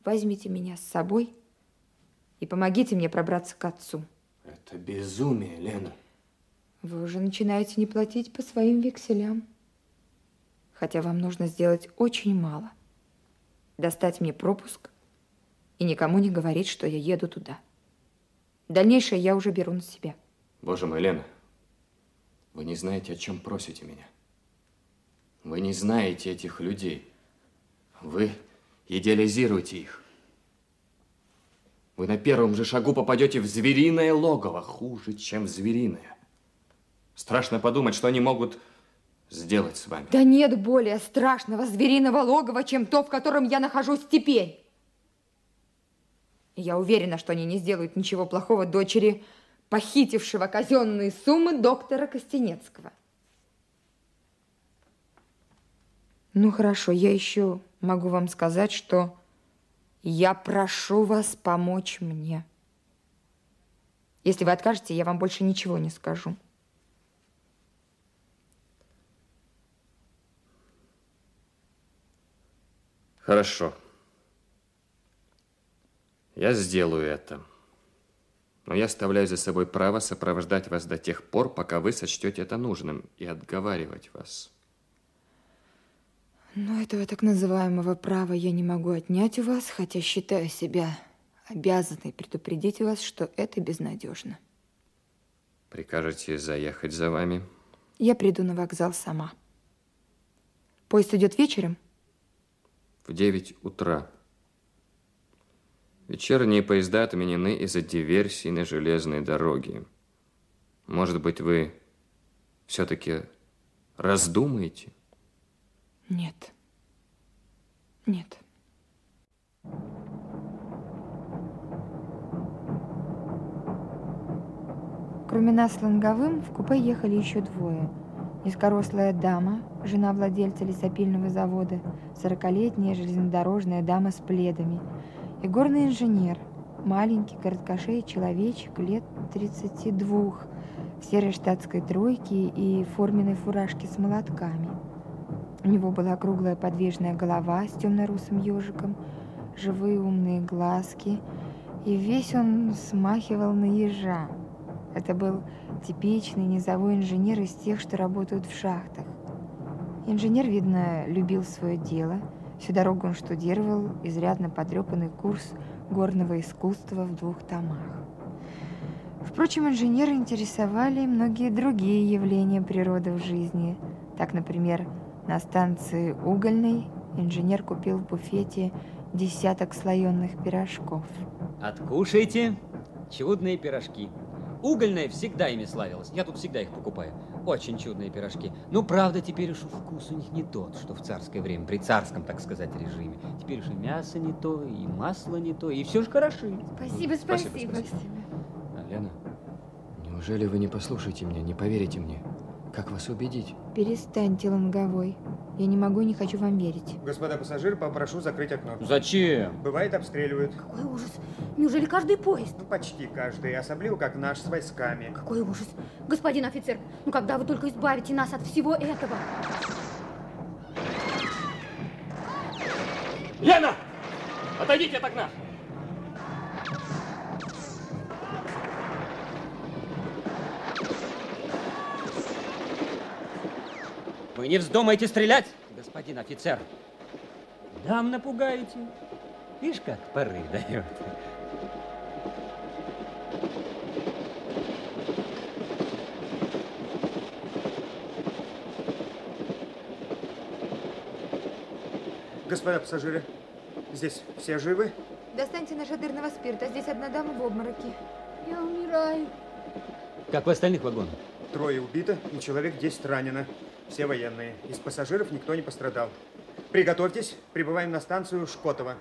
Возьмите меня с собой и помогите мне пробраться к отцу. Это безумие, Лена. Вы уже начинаете не платить по своим векселям. Хотя вам нужно сделать очень мало. Достать мне пропуск и никому не говорить, что я еду туда. Дальнейшее я уже беру на себя. Боже мой, Лена, вы не знаете, о чем просите меня. Вы не знаете этих людей. Вы идеализируете их. Вы на первом же шагу попадете в звериное логово, хуже, чем звериное. Страшно подумать, что они могут сделать с вами. Да нет более страшного звериного логова, чем то, в котором я нахожусь теперь. Я уверена, что они не сделают ничего плохого дочери, похитившего казенные суммы доктора Костенецкого. Ну хорошо, я еще могу вам сказать, что я прошу вас помочь мне. Если вы откажете, я вам больше ничего не скажу. Хорошо. Я сделаю это. Но я оставляю за собой право сопровождать вас до тех пор, пока вы сочтете это нужным, и отговаривать вас. Но этого так называемого права я не могу отнять у вас, хотя считаю себя обязанной предупредить вас, что это безнадежно. Прикажете заехать за вами? Я приду на вокзал сама. Поезд идет вечером? В 9 утра. Вечерние поезда отменены из-за диверсий на железной дороге. Может быть, вы все-таки раздумаете? Нет. Нет. Кроме нас с Лонговым, в купе ехали еще двое. Низкорослая дама, жена владельца лесопильного завода, сорокалетняя железнодорожная дама с пледами и горный инженер, маленький короткошеый человечек лет 32, в серой штатской тройке и форменной фуражке с молотками. У него была круглая подвижная голова с темно-русым ежиком, живые умные глазки, и весь он смахивал на ежа. Это был типичный низовой инженер из тех, что работают в шахтах. Инженер, видно, любил свое дело. Всю дорогу он штудировал изрядно потрепанный курс горного искусства в двух томах. Впрочем, инженера интересовали многие другие явления природы в жизни. Так, например, на станции Угольной инженер купил в буфете десяток слоеных пирожков. Откушайте чудные пирожки. Угольная всегда ими славилась. Я тут всегда их покупаю. Очень чудные пирожки. Ну, правда, теперь уж вкус у них не тот, что в царское время, при царском, так сказать, режиме. Теперь уж и мясо не то, и масло не то, и все же хороши. Спасибо, спасибо. А, Лена, неужели вы не послушаете меня, не поверите мне? Как вас убедить? Перестаньте, Лонговой. Я не могу и не хочу вам верить. Господа пассажиры, попрошу закрыть окно. Зачем? Бывает, обстреливают. Какой ужас. Неужели каждый поезд? Ну, почти каждый. Особливо, как наш с войсками. Какой ужас. Господин офицер, ну когда вы только избавите нас от всего этого? Лена! Отойдите от окна! Вы не вздумайте стрелять, господин офицер. Дам напугаете. Видишь, как поры дает. Господа пассажиры, здесь все живы? Достаньте нашатырного спирта. Здесь одна дама в обмороке. Я умираю. Как в остальных вагонах? Трое убито и человек 10 ранено. Все военные. Из пассажиров никто не пострадал. Приготовьтесь, прибываем на станцию Шкотова.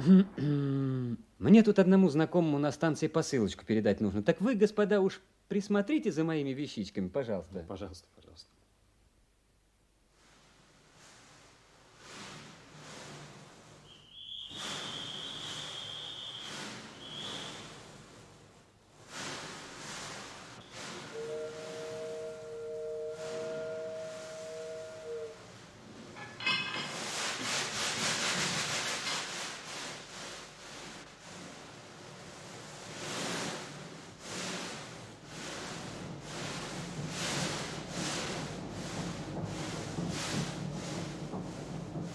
*clears throat* Мне тут одному знакомому на станции посылочку передать нужно. Так вы, господа, уж присмотрите за моими вещичками, пожалуйста. Пожалуйста, пожалуйста.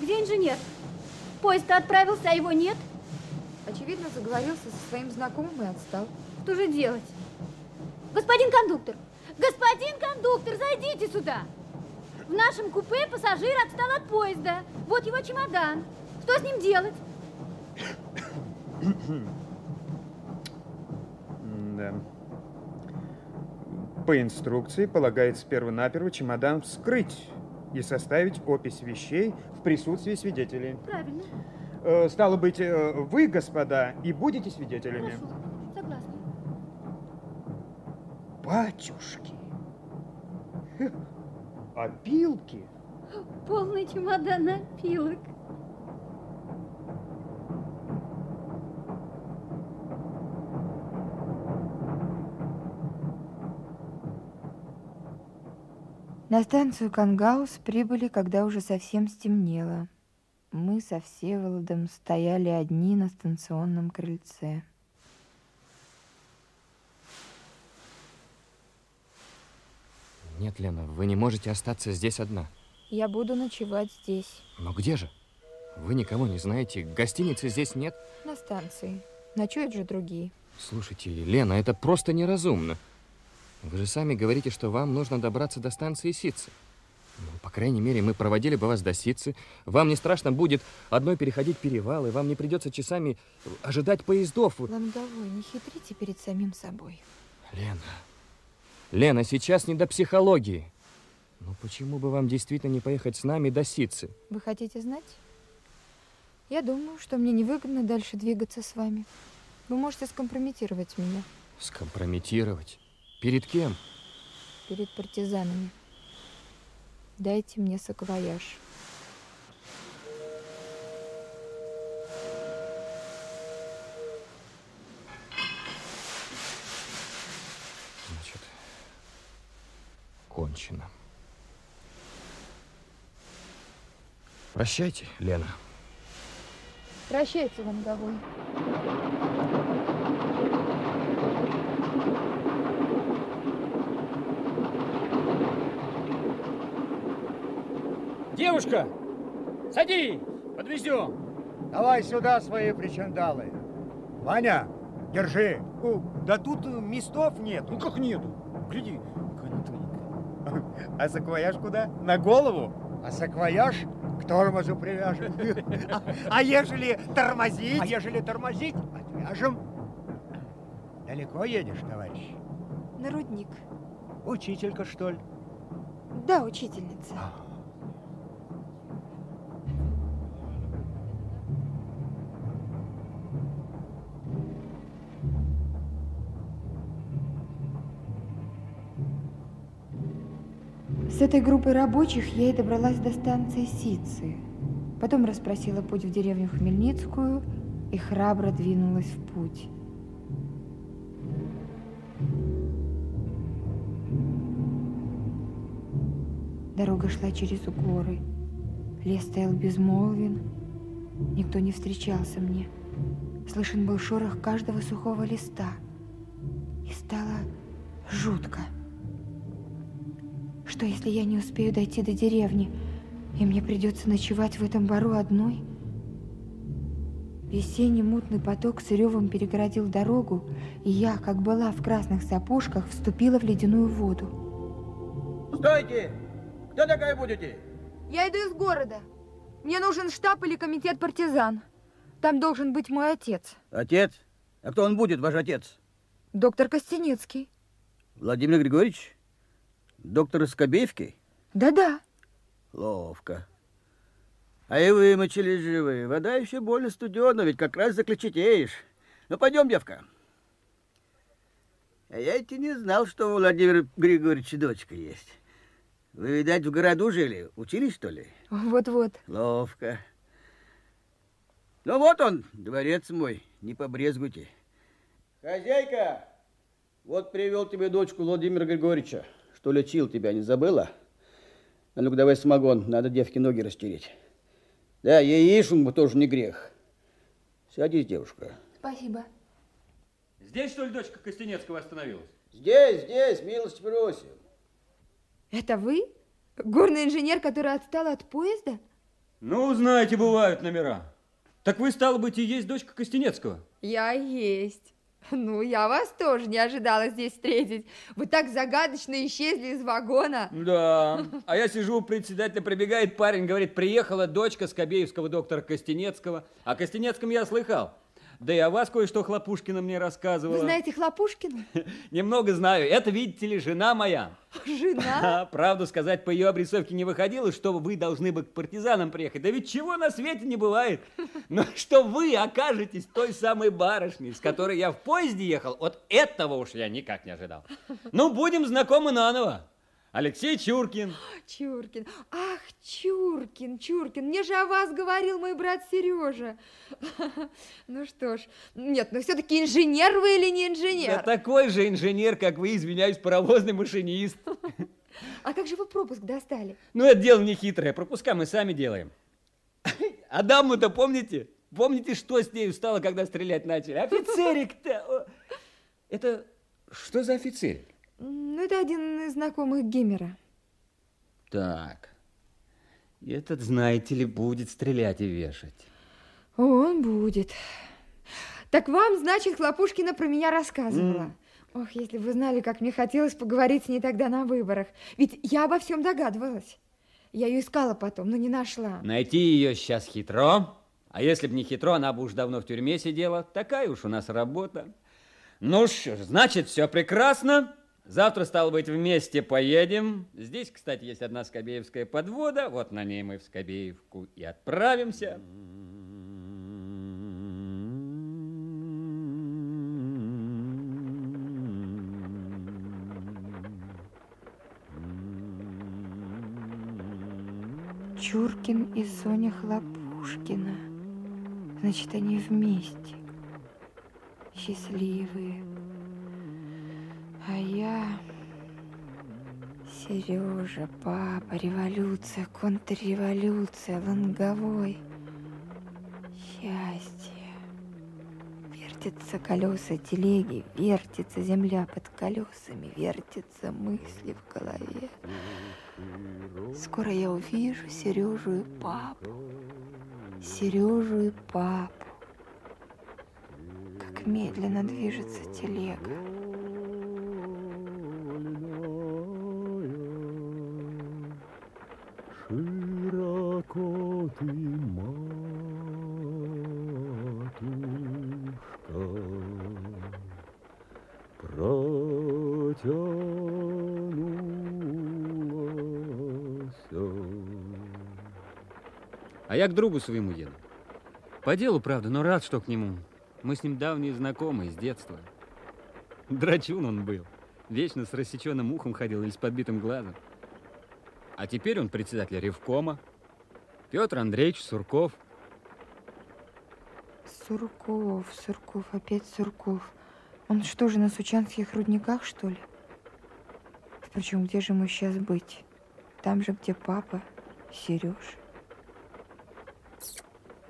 Где инженер? Поезд-то отправился, а его нет. Очевидно, заговорился со своим знакомым и отстал. Что же делать? Господин кондуктор! Господин кондуктор, зайдите сюда! В нашем купе пассажир отстал от поезда. Вот его чемодан. Что с ним делать? *coughs* Да. По инструкции полагается перво-наперво чемодан вскрыть и составить опись вещей в присутствии свидетелей. Правильно. Э, Стало быть, э, вы, господа, и будете свидетелями. Согласна. Батюшки! Опилки? Полный чемодан опилок. На станцию Кангаус прибыли, когда уже совсем стемнело. Мы со Всеволодом стояли одни на станционном крыльце. Нет, Лена, вы не можете остаться здесь одна. Я буду ночевать здесь, Но где же? Вы никого не знаете, гостиницы здесь нет. на станции. Ночуют же другие. Слушайте, Лена, это просто неразумно. Вы же сами говорите, что вам нужно добраться до станции Сицы. Ну, по крайней мере, мы проводили бы вас до Сицы. Вам не страшно будет одной переходить перевал, и вам не придется часами ожидать поездов. Ломговой, не хитрите перед самим собой. Лена, Лена, сейчас не до психологии. Ну почему бы вам действительно не поехать с нами до Сицы? Вы хотите знать? Я думаю, что мне невыгодно дальше двигаться с вами. Вы можете скомпрометировать меня Скомпрометировать? Перед кем? перед партизанами. Дайте мне саквояж. Значит, кончено. Прощайте, Лена. Прощайте, Ломговой. Девушка, садись, подвезем. Давай сюда свои причиндалы. Ваня, держи. Да тут местов нет. Ну как нету? Гляди, А саквояж куда? На голову? А саквояж к тормозу привяжем. *laughs* А, а ежели тормозить? А ежели тормозить? Отвяжем. Далеко едешь, товарищ? На рудник. Учителька, что ли? Да, учительница. С этой группой рабочих я и добралась до станции Сицы. Потом расспросила путь в деревню Хмельницкую и храбро двинулась в путь. Дорога шла через горы. Лес стоял безмолвен. Никто не встречался мне. Слышен был шорох каждого сухого листа. И стало жутко. Что, если я не успею дойти до деревни, и мне придется ночевать в этом бару одной? Весенний мутный поток с ревом перегородил дорогу, и я, как была в красных сапожках, вступила в ледяную воду. Стойте! Кто такая будете? Я иду из города. Мне нужен штаб или комитет партизан. Там должен быть мой отец. Отец? А кто он будет, ваш отец? Доктор Костенецкий. Владимир Григорьевич? Доктор из Кобеевки? Да-да. Ловко. А и вы мочились живы. Вода еще больно студена, ведь как раз заключитеешь. Ну, пойдем, девка. А я и не знал, что у Владимира Григорьевича дочка есть. Вы, видать, в городу жили? Учились, что ли? Вот-вот. Ловко. Ну вот он, дворец мой, не побрезгуйте. Хозяйка, вот привел тебе дочку Владимира Григорьевича, что лечил тебя, не забыла? А ну-ка давай самогон, надо девке ноги растереть. Да, яишем бы тоже не грех. Садись, девушка. Спасибо. Здесь, что ли, дочка Костенецкого остановилась? Здесь, здесь, милость просим. Это вы? Горный инженер, который отстал от поезда? Ну, знаете, бывают номера. Так вы, стало быть, и есть дочка Костенецкого? Я есть. Ну, я вас тоже не ожидала здесь встретить. Вы так загадочно исчезли из вагона. Да. А я сижу у председателя, прибегает парень, говорит, приехала дочка Скобеевского доктора Костенецкого. О Костенецком я слыхал. Да и о вас кое-что Хлопушкина мне рассказывала. Вы знаете Хлопушкина? *laughs* Немного знаю. Это, видите ли, жена моя. Жена? *laughs* Правду сказать, по ее обрисовке не выходило, что вы должны бы к партизанам приехать. Да ведь чего на свете не бывает. *laughs* Но что вы окажетесь той самой барышней, с которой я в поезде ехал, вот этого уж я никак не ожидал. Ну, будем знакомы наново. Алексей Чуркин. Чуркин. Ах, Чуркин, Чуркин. Мне же о вас говорил мой брат Сережа. *laughs* Ну что ж, нет, но все-таки инженер вы или не инженер? Да такой же инженер, как вы, извиняюсь, паровозный машинист. *laughs* А как же вы пропуск достали? Ну, это дело не хитрое, пропуска мы сами делаем. *laughs* А даму-то помните? Помните, что с ней стало, когда стрелять начали? Офицерик-то! Это что за офицерик? Ну, это один из знакомых Гиммера. Так. Этот, знаете ли, будет стрелять и вешать. Он будет. Так вам, значит, Хлопушкина про меня рассказывала. Mm. Ох, если бы вы знали, как мне хотелось поговорить с ней тогда на выборах. Ведь я обо всем догадывалась. Я ее искала потом, но не нашла. Найти ее сейчас хитро. А если бы не хитро, она бы уж давно в тюрьме сидела. Такая уж у нас работа. Ну что ж, значит, все прекрасно. Завтра, стало быть, вместе поедем. Здесь, кстати, есть одна Скобеевская подвода. Вот на ней мы в Скобеевку и отправимся. Чуркин и Соня Хлопушкина. Значит, они вместе. Счастливые. А я... Сережа, папа, революция, контрреволюция, лонговой. Счастье. Вертятся колеса телеги, вертится земля под колесами, вертятся мысли в голове. Скоро я увижу Сережу и папу. Сережу и папу. Как медленно движется телега. Ты, матушка, А я к другу своему еду. По делу, правда, но рад, что к нему. Мы с ним давние знакомые с детства. Драчун он был. Вечно с рассеченным ухом ходил или с подбитым глазом. А теперь он председатель Ревкома. Петр Андреевич Сурков. Сурков, Сурков, опять Сурков. Он что же, на Сучанских рудниках, что ли? Впрочем, где же ему сейчас быть? Там же, где папа, Сереж.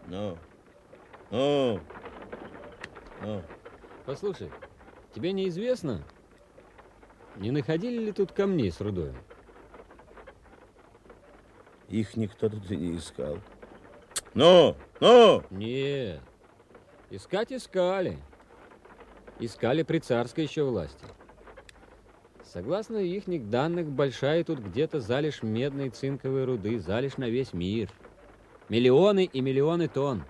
Ну, ну, ну. Послушай, тебе неизвестно, не находили ли тут камней с рудой? Их никто тут и не искал. Ну, ну! Нет, искать искали. Искали при царской еще власти. Согласно их данных, большая тут где-то залежь медной цинковой руды, залежь на весь мир. Миллионы и миллионы тонн.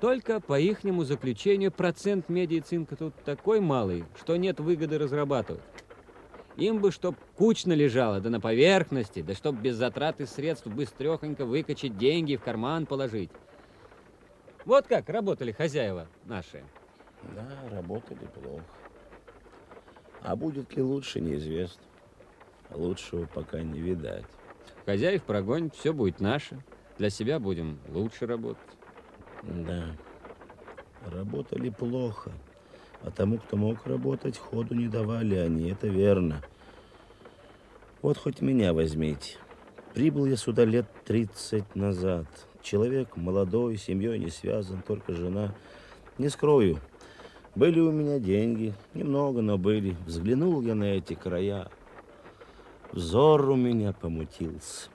Только по ихнему заключению процент меди и цинка тут такой малый, что нет выгоды разрабатывать. Им бы, чтоб кучно лежало, да на поверхности, да чтоб без затраты средств быстрехонько выкачать деньги в карман положить. Вот как работали хозяева наши. Да, работали плохо. А будет ли лучше, неизвестно. Лучшего пока не видать. Хозяев прогонит, все будет наше. Для себя будем лучше работать. Да, работали плохо. А тому, кто мог работать, ходу не давали они, это верно. Вот хоть меня возьмите. Прибыл я сюда лет 30 назад. Человек молодой, семьей не связан, только жена. Не скрою, были у меня деньги, немного, но были. Взглянул я на эти края. Взор у меня помутился.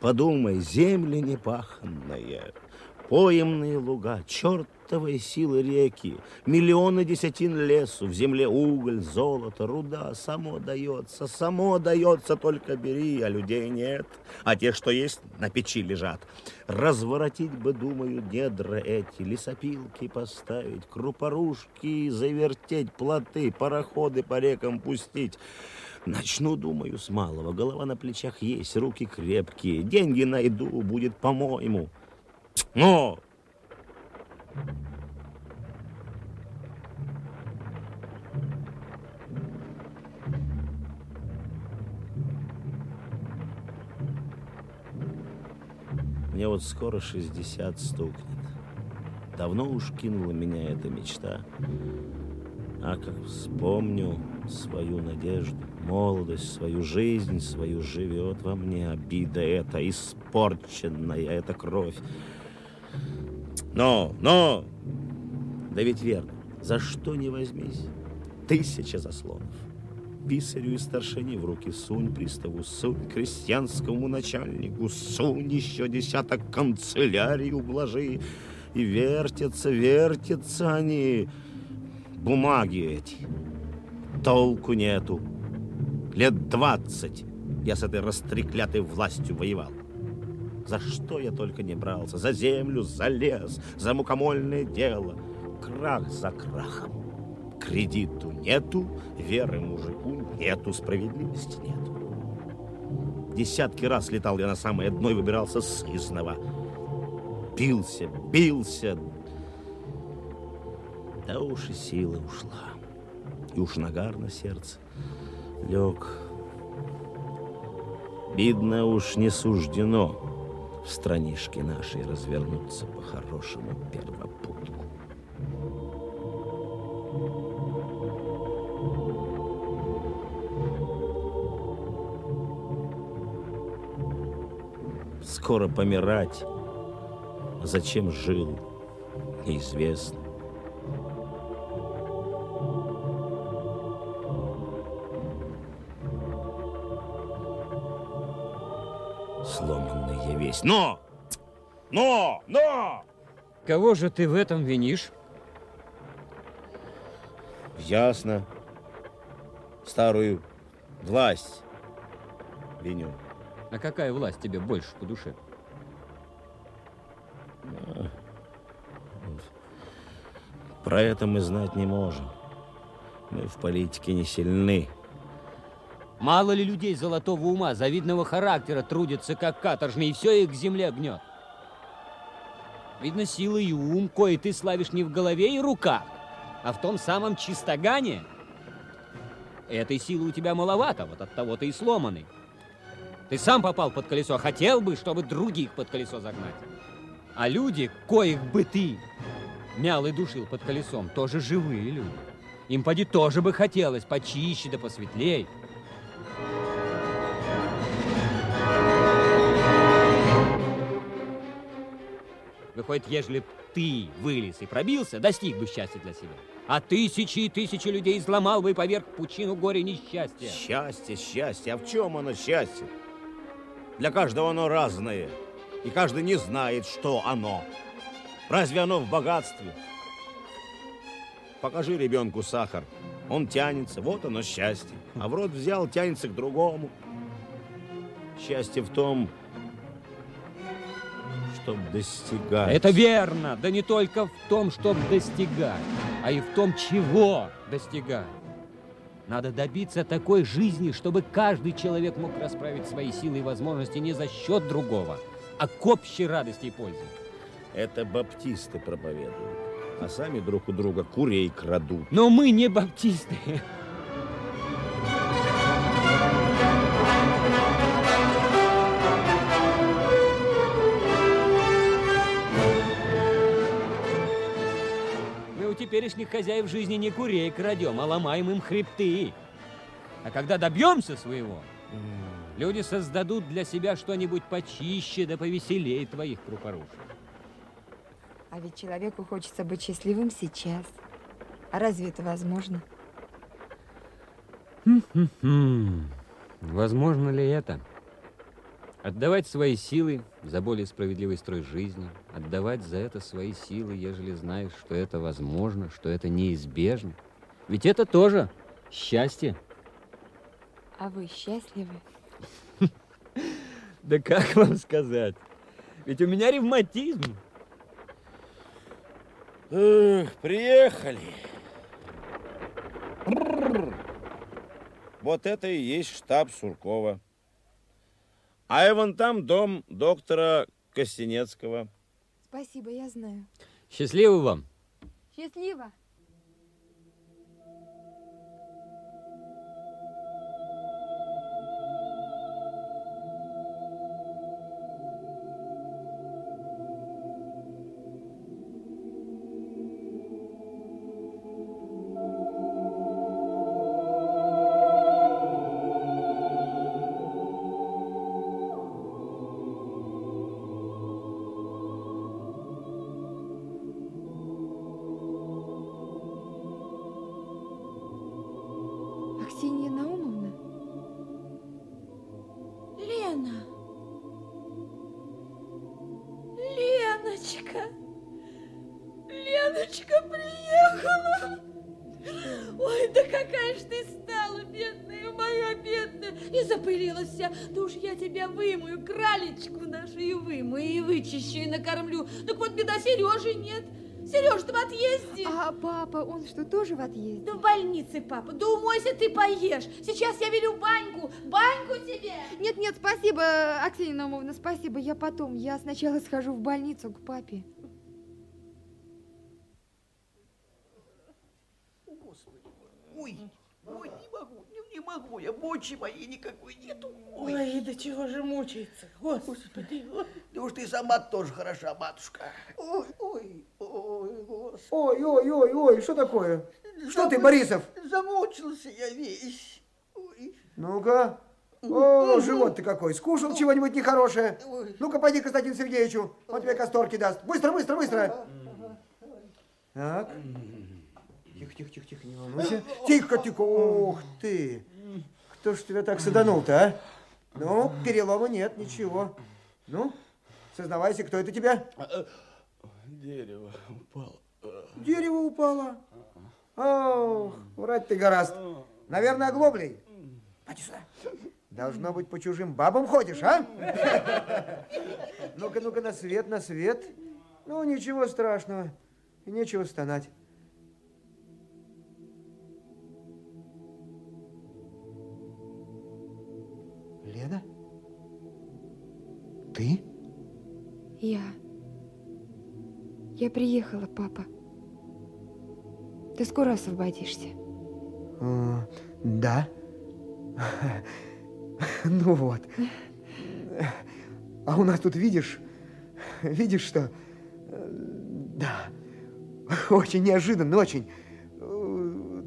Подумай, земля непаханная, поемные луга, чертовые силы реки, миллионы десятин лесу, в земле уголь, золото, руда, само дается, само дается, только бери, а людей нет, а те, что есть, на печи лежат. Разворотить бы, думаю, недра эти, лесопилки поставить, крупорушки завертеть, плоты, пароходы по рекам пустить. Начну, думаю, с малого. Голова на плечах есть, руки крепкие. Деньги найду, будет по-моему. Но! Мне вот скоро 60 стукнет. Давно уж кинула меня эта мечта. А как вспомню свою надежду, молодость, свою жизнь, свою живет во мне обида эта, испорченная эта кровь. Но, но, да ведь верно, за что не возьмись, тысяча заслонов. Писарю и старшине в руки сунь, приставу сунь, крестьянскому начальнику сунь, еще десяток канцелярий ублажи. И вертятся, вертятся они, бумаги эти. Толку нету. Лет двадцать я с этой растреклятой властью воевал. За что я только не брался. За землю, за лес, за мукомольное дело. Крах за крахом. Кредиту нету, веры мужику нету, справедливости нету. Десятки раз летал я на самое дно и выбирался сызного. Бился, бился. Да уж и сила ушла. И уж нагар на сердце лег. Видно уж не суждено в странишке нашей развернуться по-хорошему первопутку. Скоро помирать. Зачем жил, неизвестно. Сломанный я весь. Но! Но! Но! Кого же ты в этом винишь? Ясно. Старую власть виню. А какая власть тебе больше по душе? Про это мы знать не можем. Мы в политике не сильны. Мало ли людей золотого ума, завидного характера трудятся, как каторжные, и все их к земле гнет. Видно, сила и ум, кое ты славишь не в голове и руках, а в том самом чистогане. Этой силы у тебя маловато, вот от того ты и сломанный. Ты сам попал под колесо, хотел бы, чтобы других под колесо загнать. А люди, коих бы ты мял и душил под колесом, тоже живые люди. Им поди тоже бы хотелось почище да посветлей. Выходит, ежели ты вылез и пробился, достиг бы счастья для себя. А тысячи и тысячи людей изломал бы поверх пучину горя несчастья. Счастье, счастье. А в чем оно счастье? Для каждого оно разное. И каждый не знает, что оно. Разве оно в богатстве? Покажи ребенку сахар. Он тянется, вот оно счастье. А в рот взял, тянется к другому. Счастье в том, чтобы достигать. Это верно, да не только в том, чтобы достигать, а и в том, чего достигать. Надо добиться такой жизни, чтобы каждый человек мог расправить свои силы и возможности не за счет другого, а к общей радости и пользе. Это баптисты проповедуют, а сами друг у друга курей крадут. Но мы не баптисты. *laughs* теперешних хозяев жизни не курей крадем, а ломаем им хребты. А когда добьемся своего, люди создадут для себя что-нибудь почище да повеселее твоих крупорушек. А ведь человеку хочется быть счастливым сейчас. А разве это возможно? Возможно ли это? Отдавать свои силы за более справедливый строй жизни, отдавать за это свои силы, ежели знаешь, что это возможно, что это неизбежно. Ведь это тоже счастье. А вы счастливы? *laughs* Да как вам сказать? Ведь у меня ревматизм. Эх, приехали. Вот это и есть штаб Суркова. А и вон там дом доктора Костенецкого. Спасибо, я знаю. Счастливо вам. Счастливо. Отъезде? Да в больнице, папа. Да умойся, ты поешь. Сейчас я велю баньку. Баньку тебе. Нет, нет, спасибо, Аксинья Наумовна, спасибо. Я потом. Я сначала схожу в больницу к папе. Ой, ой, не могу, не, не могу я, мочи моей никакой нету. Ой, Ой, да чего же мучается, Господи. да уж ты сама тоже хороша, матушка. Ой, ой, ой, Господи. Ой, ой, ой, ой, что такое? Что ты, Борисов? Замучился я весь. Ну-ка. О, живот ты какой. Скушал чего-нибудь нехорошее? Ну-ка, пойди к Константину Сергеевичу. Он тебе касторки даст. Быстро, быстро, быстро. Так. Тихо, тихо, тихо, тихо, не волнуйся. Тихо, тихо. Ух ты. Кто ж тебя так саданул-то, а? Ну, перелома нет, ничего. Ну, сознавайся, кто это тебя? Дерево упало. Дерево упало. Ох, врать ты гораст. Наверное, оглоблей. Пойди сюда. Должно быть, по чужим бабам ходишь, а? Ну-ка, ну-ка, на свет, на свет. Ну, ничего страшного. И нечего стонать. Лена? Ты? Я. Я приехала, папа. Ты скоро освободишься. А, да. Ну вот. А у нас тут, видишь, видишь что? Да, очень неожиданно, очень.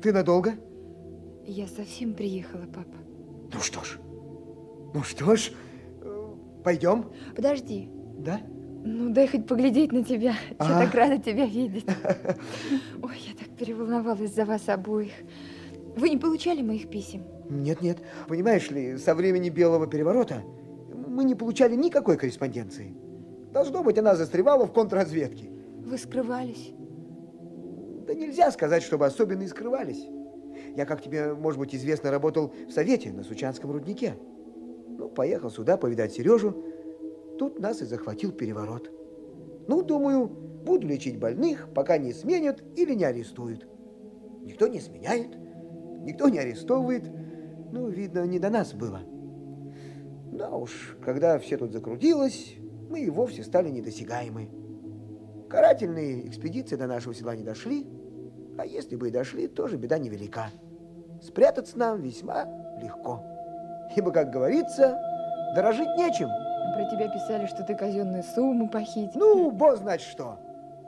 Ты надолго? Я совсем приехала, папа. Ну что ж, ну что ж, пойдем. Подожди. Да? Ну, дай хоть поглядеть на тебя. *laughs* А? Я так рада тебя видеть. *laughs* Ой, я так переволновалась за вас обоих. Вы не получали моих писем? Нет, нет. Понимаешь ли, со времени Белого переворота мы не получали никакой корреспонденции. Должно быть, она застревала в контрразведке. Вы скрывались? Да нельзя сказать, чтобы особенно и скрывались. Я, как тебе, может быть, известно, работал в Совете на Сучанском руднике. Ну, поехал сюда повидать Сережу. Тут нас и захватил переворот. Ну, думаю, буду лечить больных, пока не сменят или не арестуют. Никто не сменяет, никто не арестовывает. Ну, видно, не до нас было. Да уж, когда все тут закрутилось, мы и вовсе стали недосягаемы. Карательные экспедиции до нашего села не дошли, а если бы и дошли, тоже беда невелика. Спрятаться нам весьма легко. Ибо, как говорится, дорожить нечем. Про тебя писали, что ты казенную сумму похитил. Ну, бог знает что.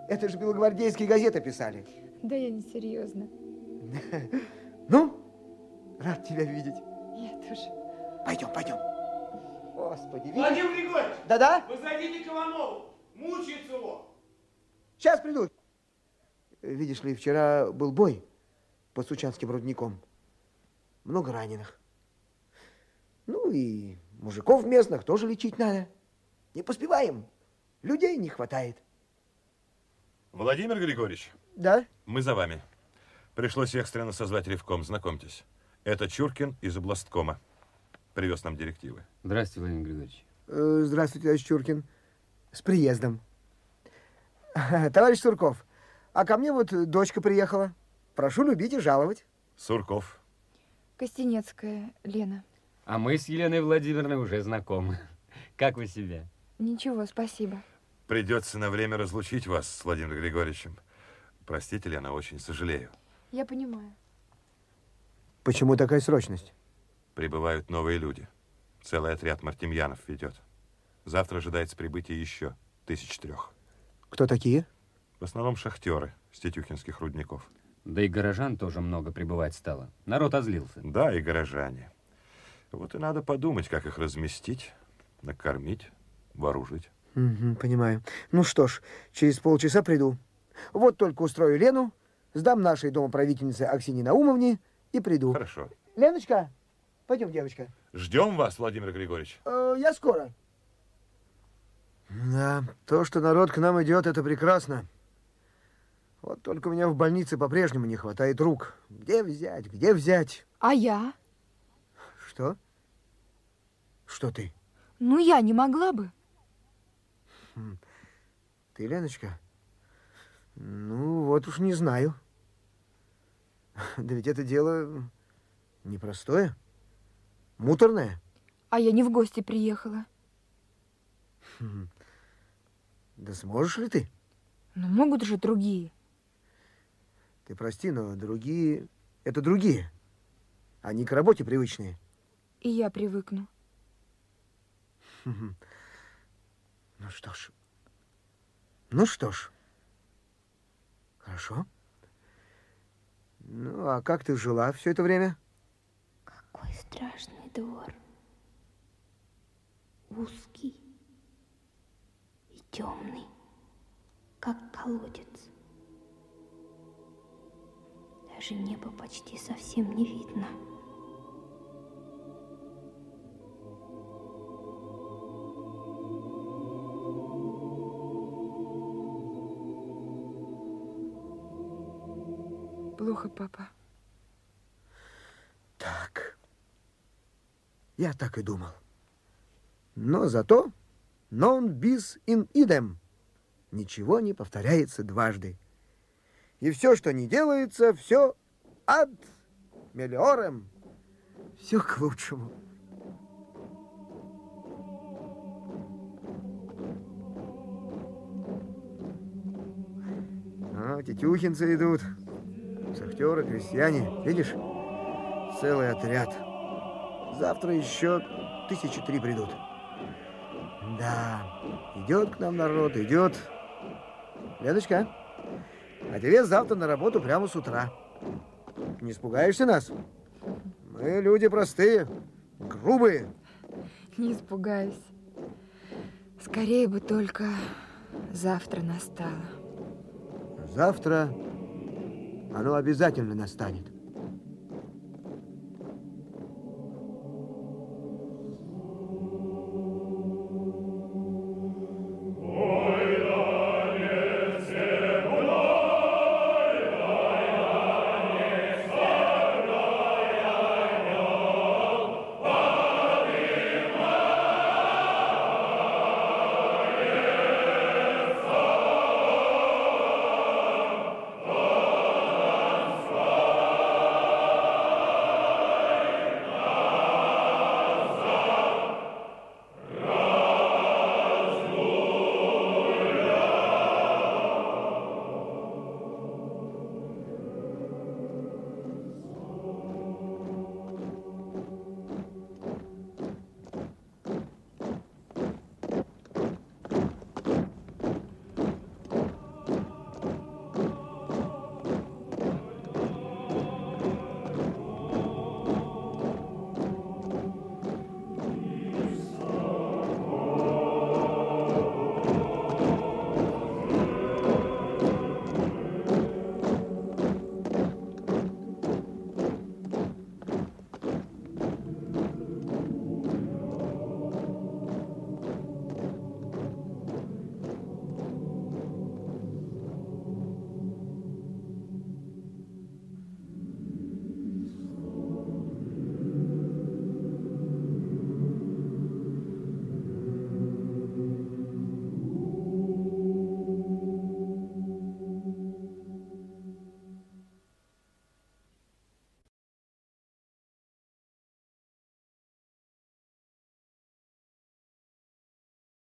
Это же белогвардейские газеты писали. Да я не серьезно. *laughs* Ну, рад тебя видеть. Я тоже. Пойдем, пойдем. Господи, видишь? Владимир Григорьевич! Да-да? Вы зайдите к Иванову. Мучается его. Сейчас приду. Видишь ли, вчера был бой под Сучанским рудником. Много раненых. Ну и мужиков местных тоже лечить надо. Не поспеваем. Людей не хватает. Владимир Григорьевич. Да? Мы за вами. Пришлось экстренно созвать ревком. Знакомьтесь. Это Чуркин из областкома. Привез нам директивы. Здравствуйте, Владимир Григорьевич. Э, Здравствуйте, товарищ Чуркин. С приездом. *laughs* Товарищ Сурков, а ко мне вот дочка приехала. Прошу любить и жаловать. Сурков. Костенецкая Лена. А мы с Еленой Владимировной уже знакомы. *laughs* Как вы себя? Ничего, спасибо. Придется на время разлучить вас с Владимиром Григорьевичем. Простите, Лена, очень сожалею. Я понимаю. Почему такая срочность? Прибывают новые люди. Целый отряд Мартемьянов ведет. Завтра ожидается прибытие еще тысяч трех. Кто такие? В основном шахтеры с Тетюхинских рудников. Да и горожан тоже много прибывать стало. Народ озлился. Да, и горожане. Вот и надо подумать, как их разместить, накормить, вооружить. Угу, понимаю. Ну что ж, через полчаса приду. Вот только устрою Лену, сдам нашей домоправительнице Аксине Наумовне и приду. Хорошо. Леночка, пойдем, девочка. Ждем вас, Владимир Григорьевич. Э, я скоро. Да, то, что народ к нам идет, это прекрасно. Вот только у меня в больнице по-прежнему не хватает рук. Где взять, где взять? А я? Что? Что ты? Ну, я не могла бы. Хм. Ты, Леночка? Ну, вот уж не знаю. Да ведь это дело непростое, муторное. А я не в гости приехала. Хм. Да сможешь ли ты? Ну, могут же другие. Ты прости, но другие — это другие. Они к работе привычные. И я привыкну. Ну что ж. Ну что ж. Хорошо. Ну, а как ты жила все это время? Какой страшный двор. Узкий и темный, как колодец. Даже небо почти совсем не видно. Плохо, папа. Так. Я так и думал. Но зато non bis in idem. Ничего не повторяется дважды. И все, что не делается, все ад мелиорем. Все к лучшему. А, тетюхинцы идут. Шахтеры, крестьяне. Видишь? Целый отряд. Завтра еще тысячи три придут. Да, идет к нам народ, идет. Леночка, а тебе завтра на работу прямо с утра. Не испугаешься нас? Мы люди простые, грубые. Не испугаюсь. Скорее бы только завтра настало. Завтра оно обязательно настанет.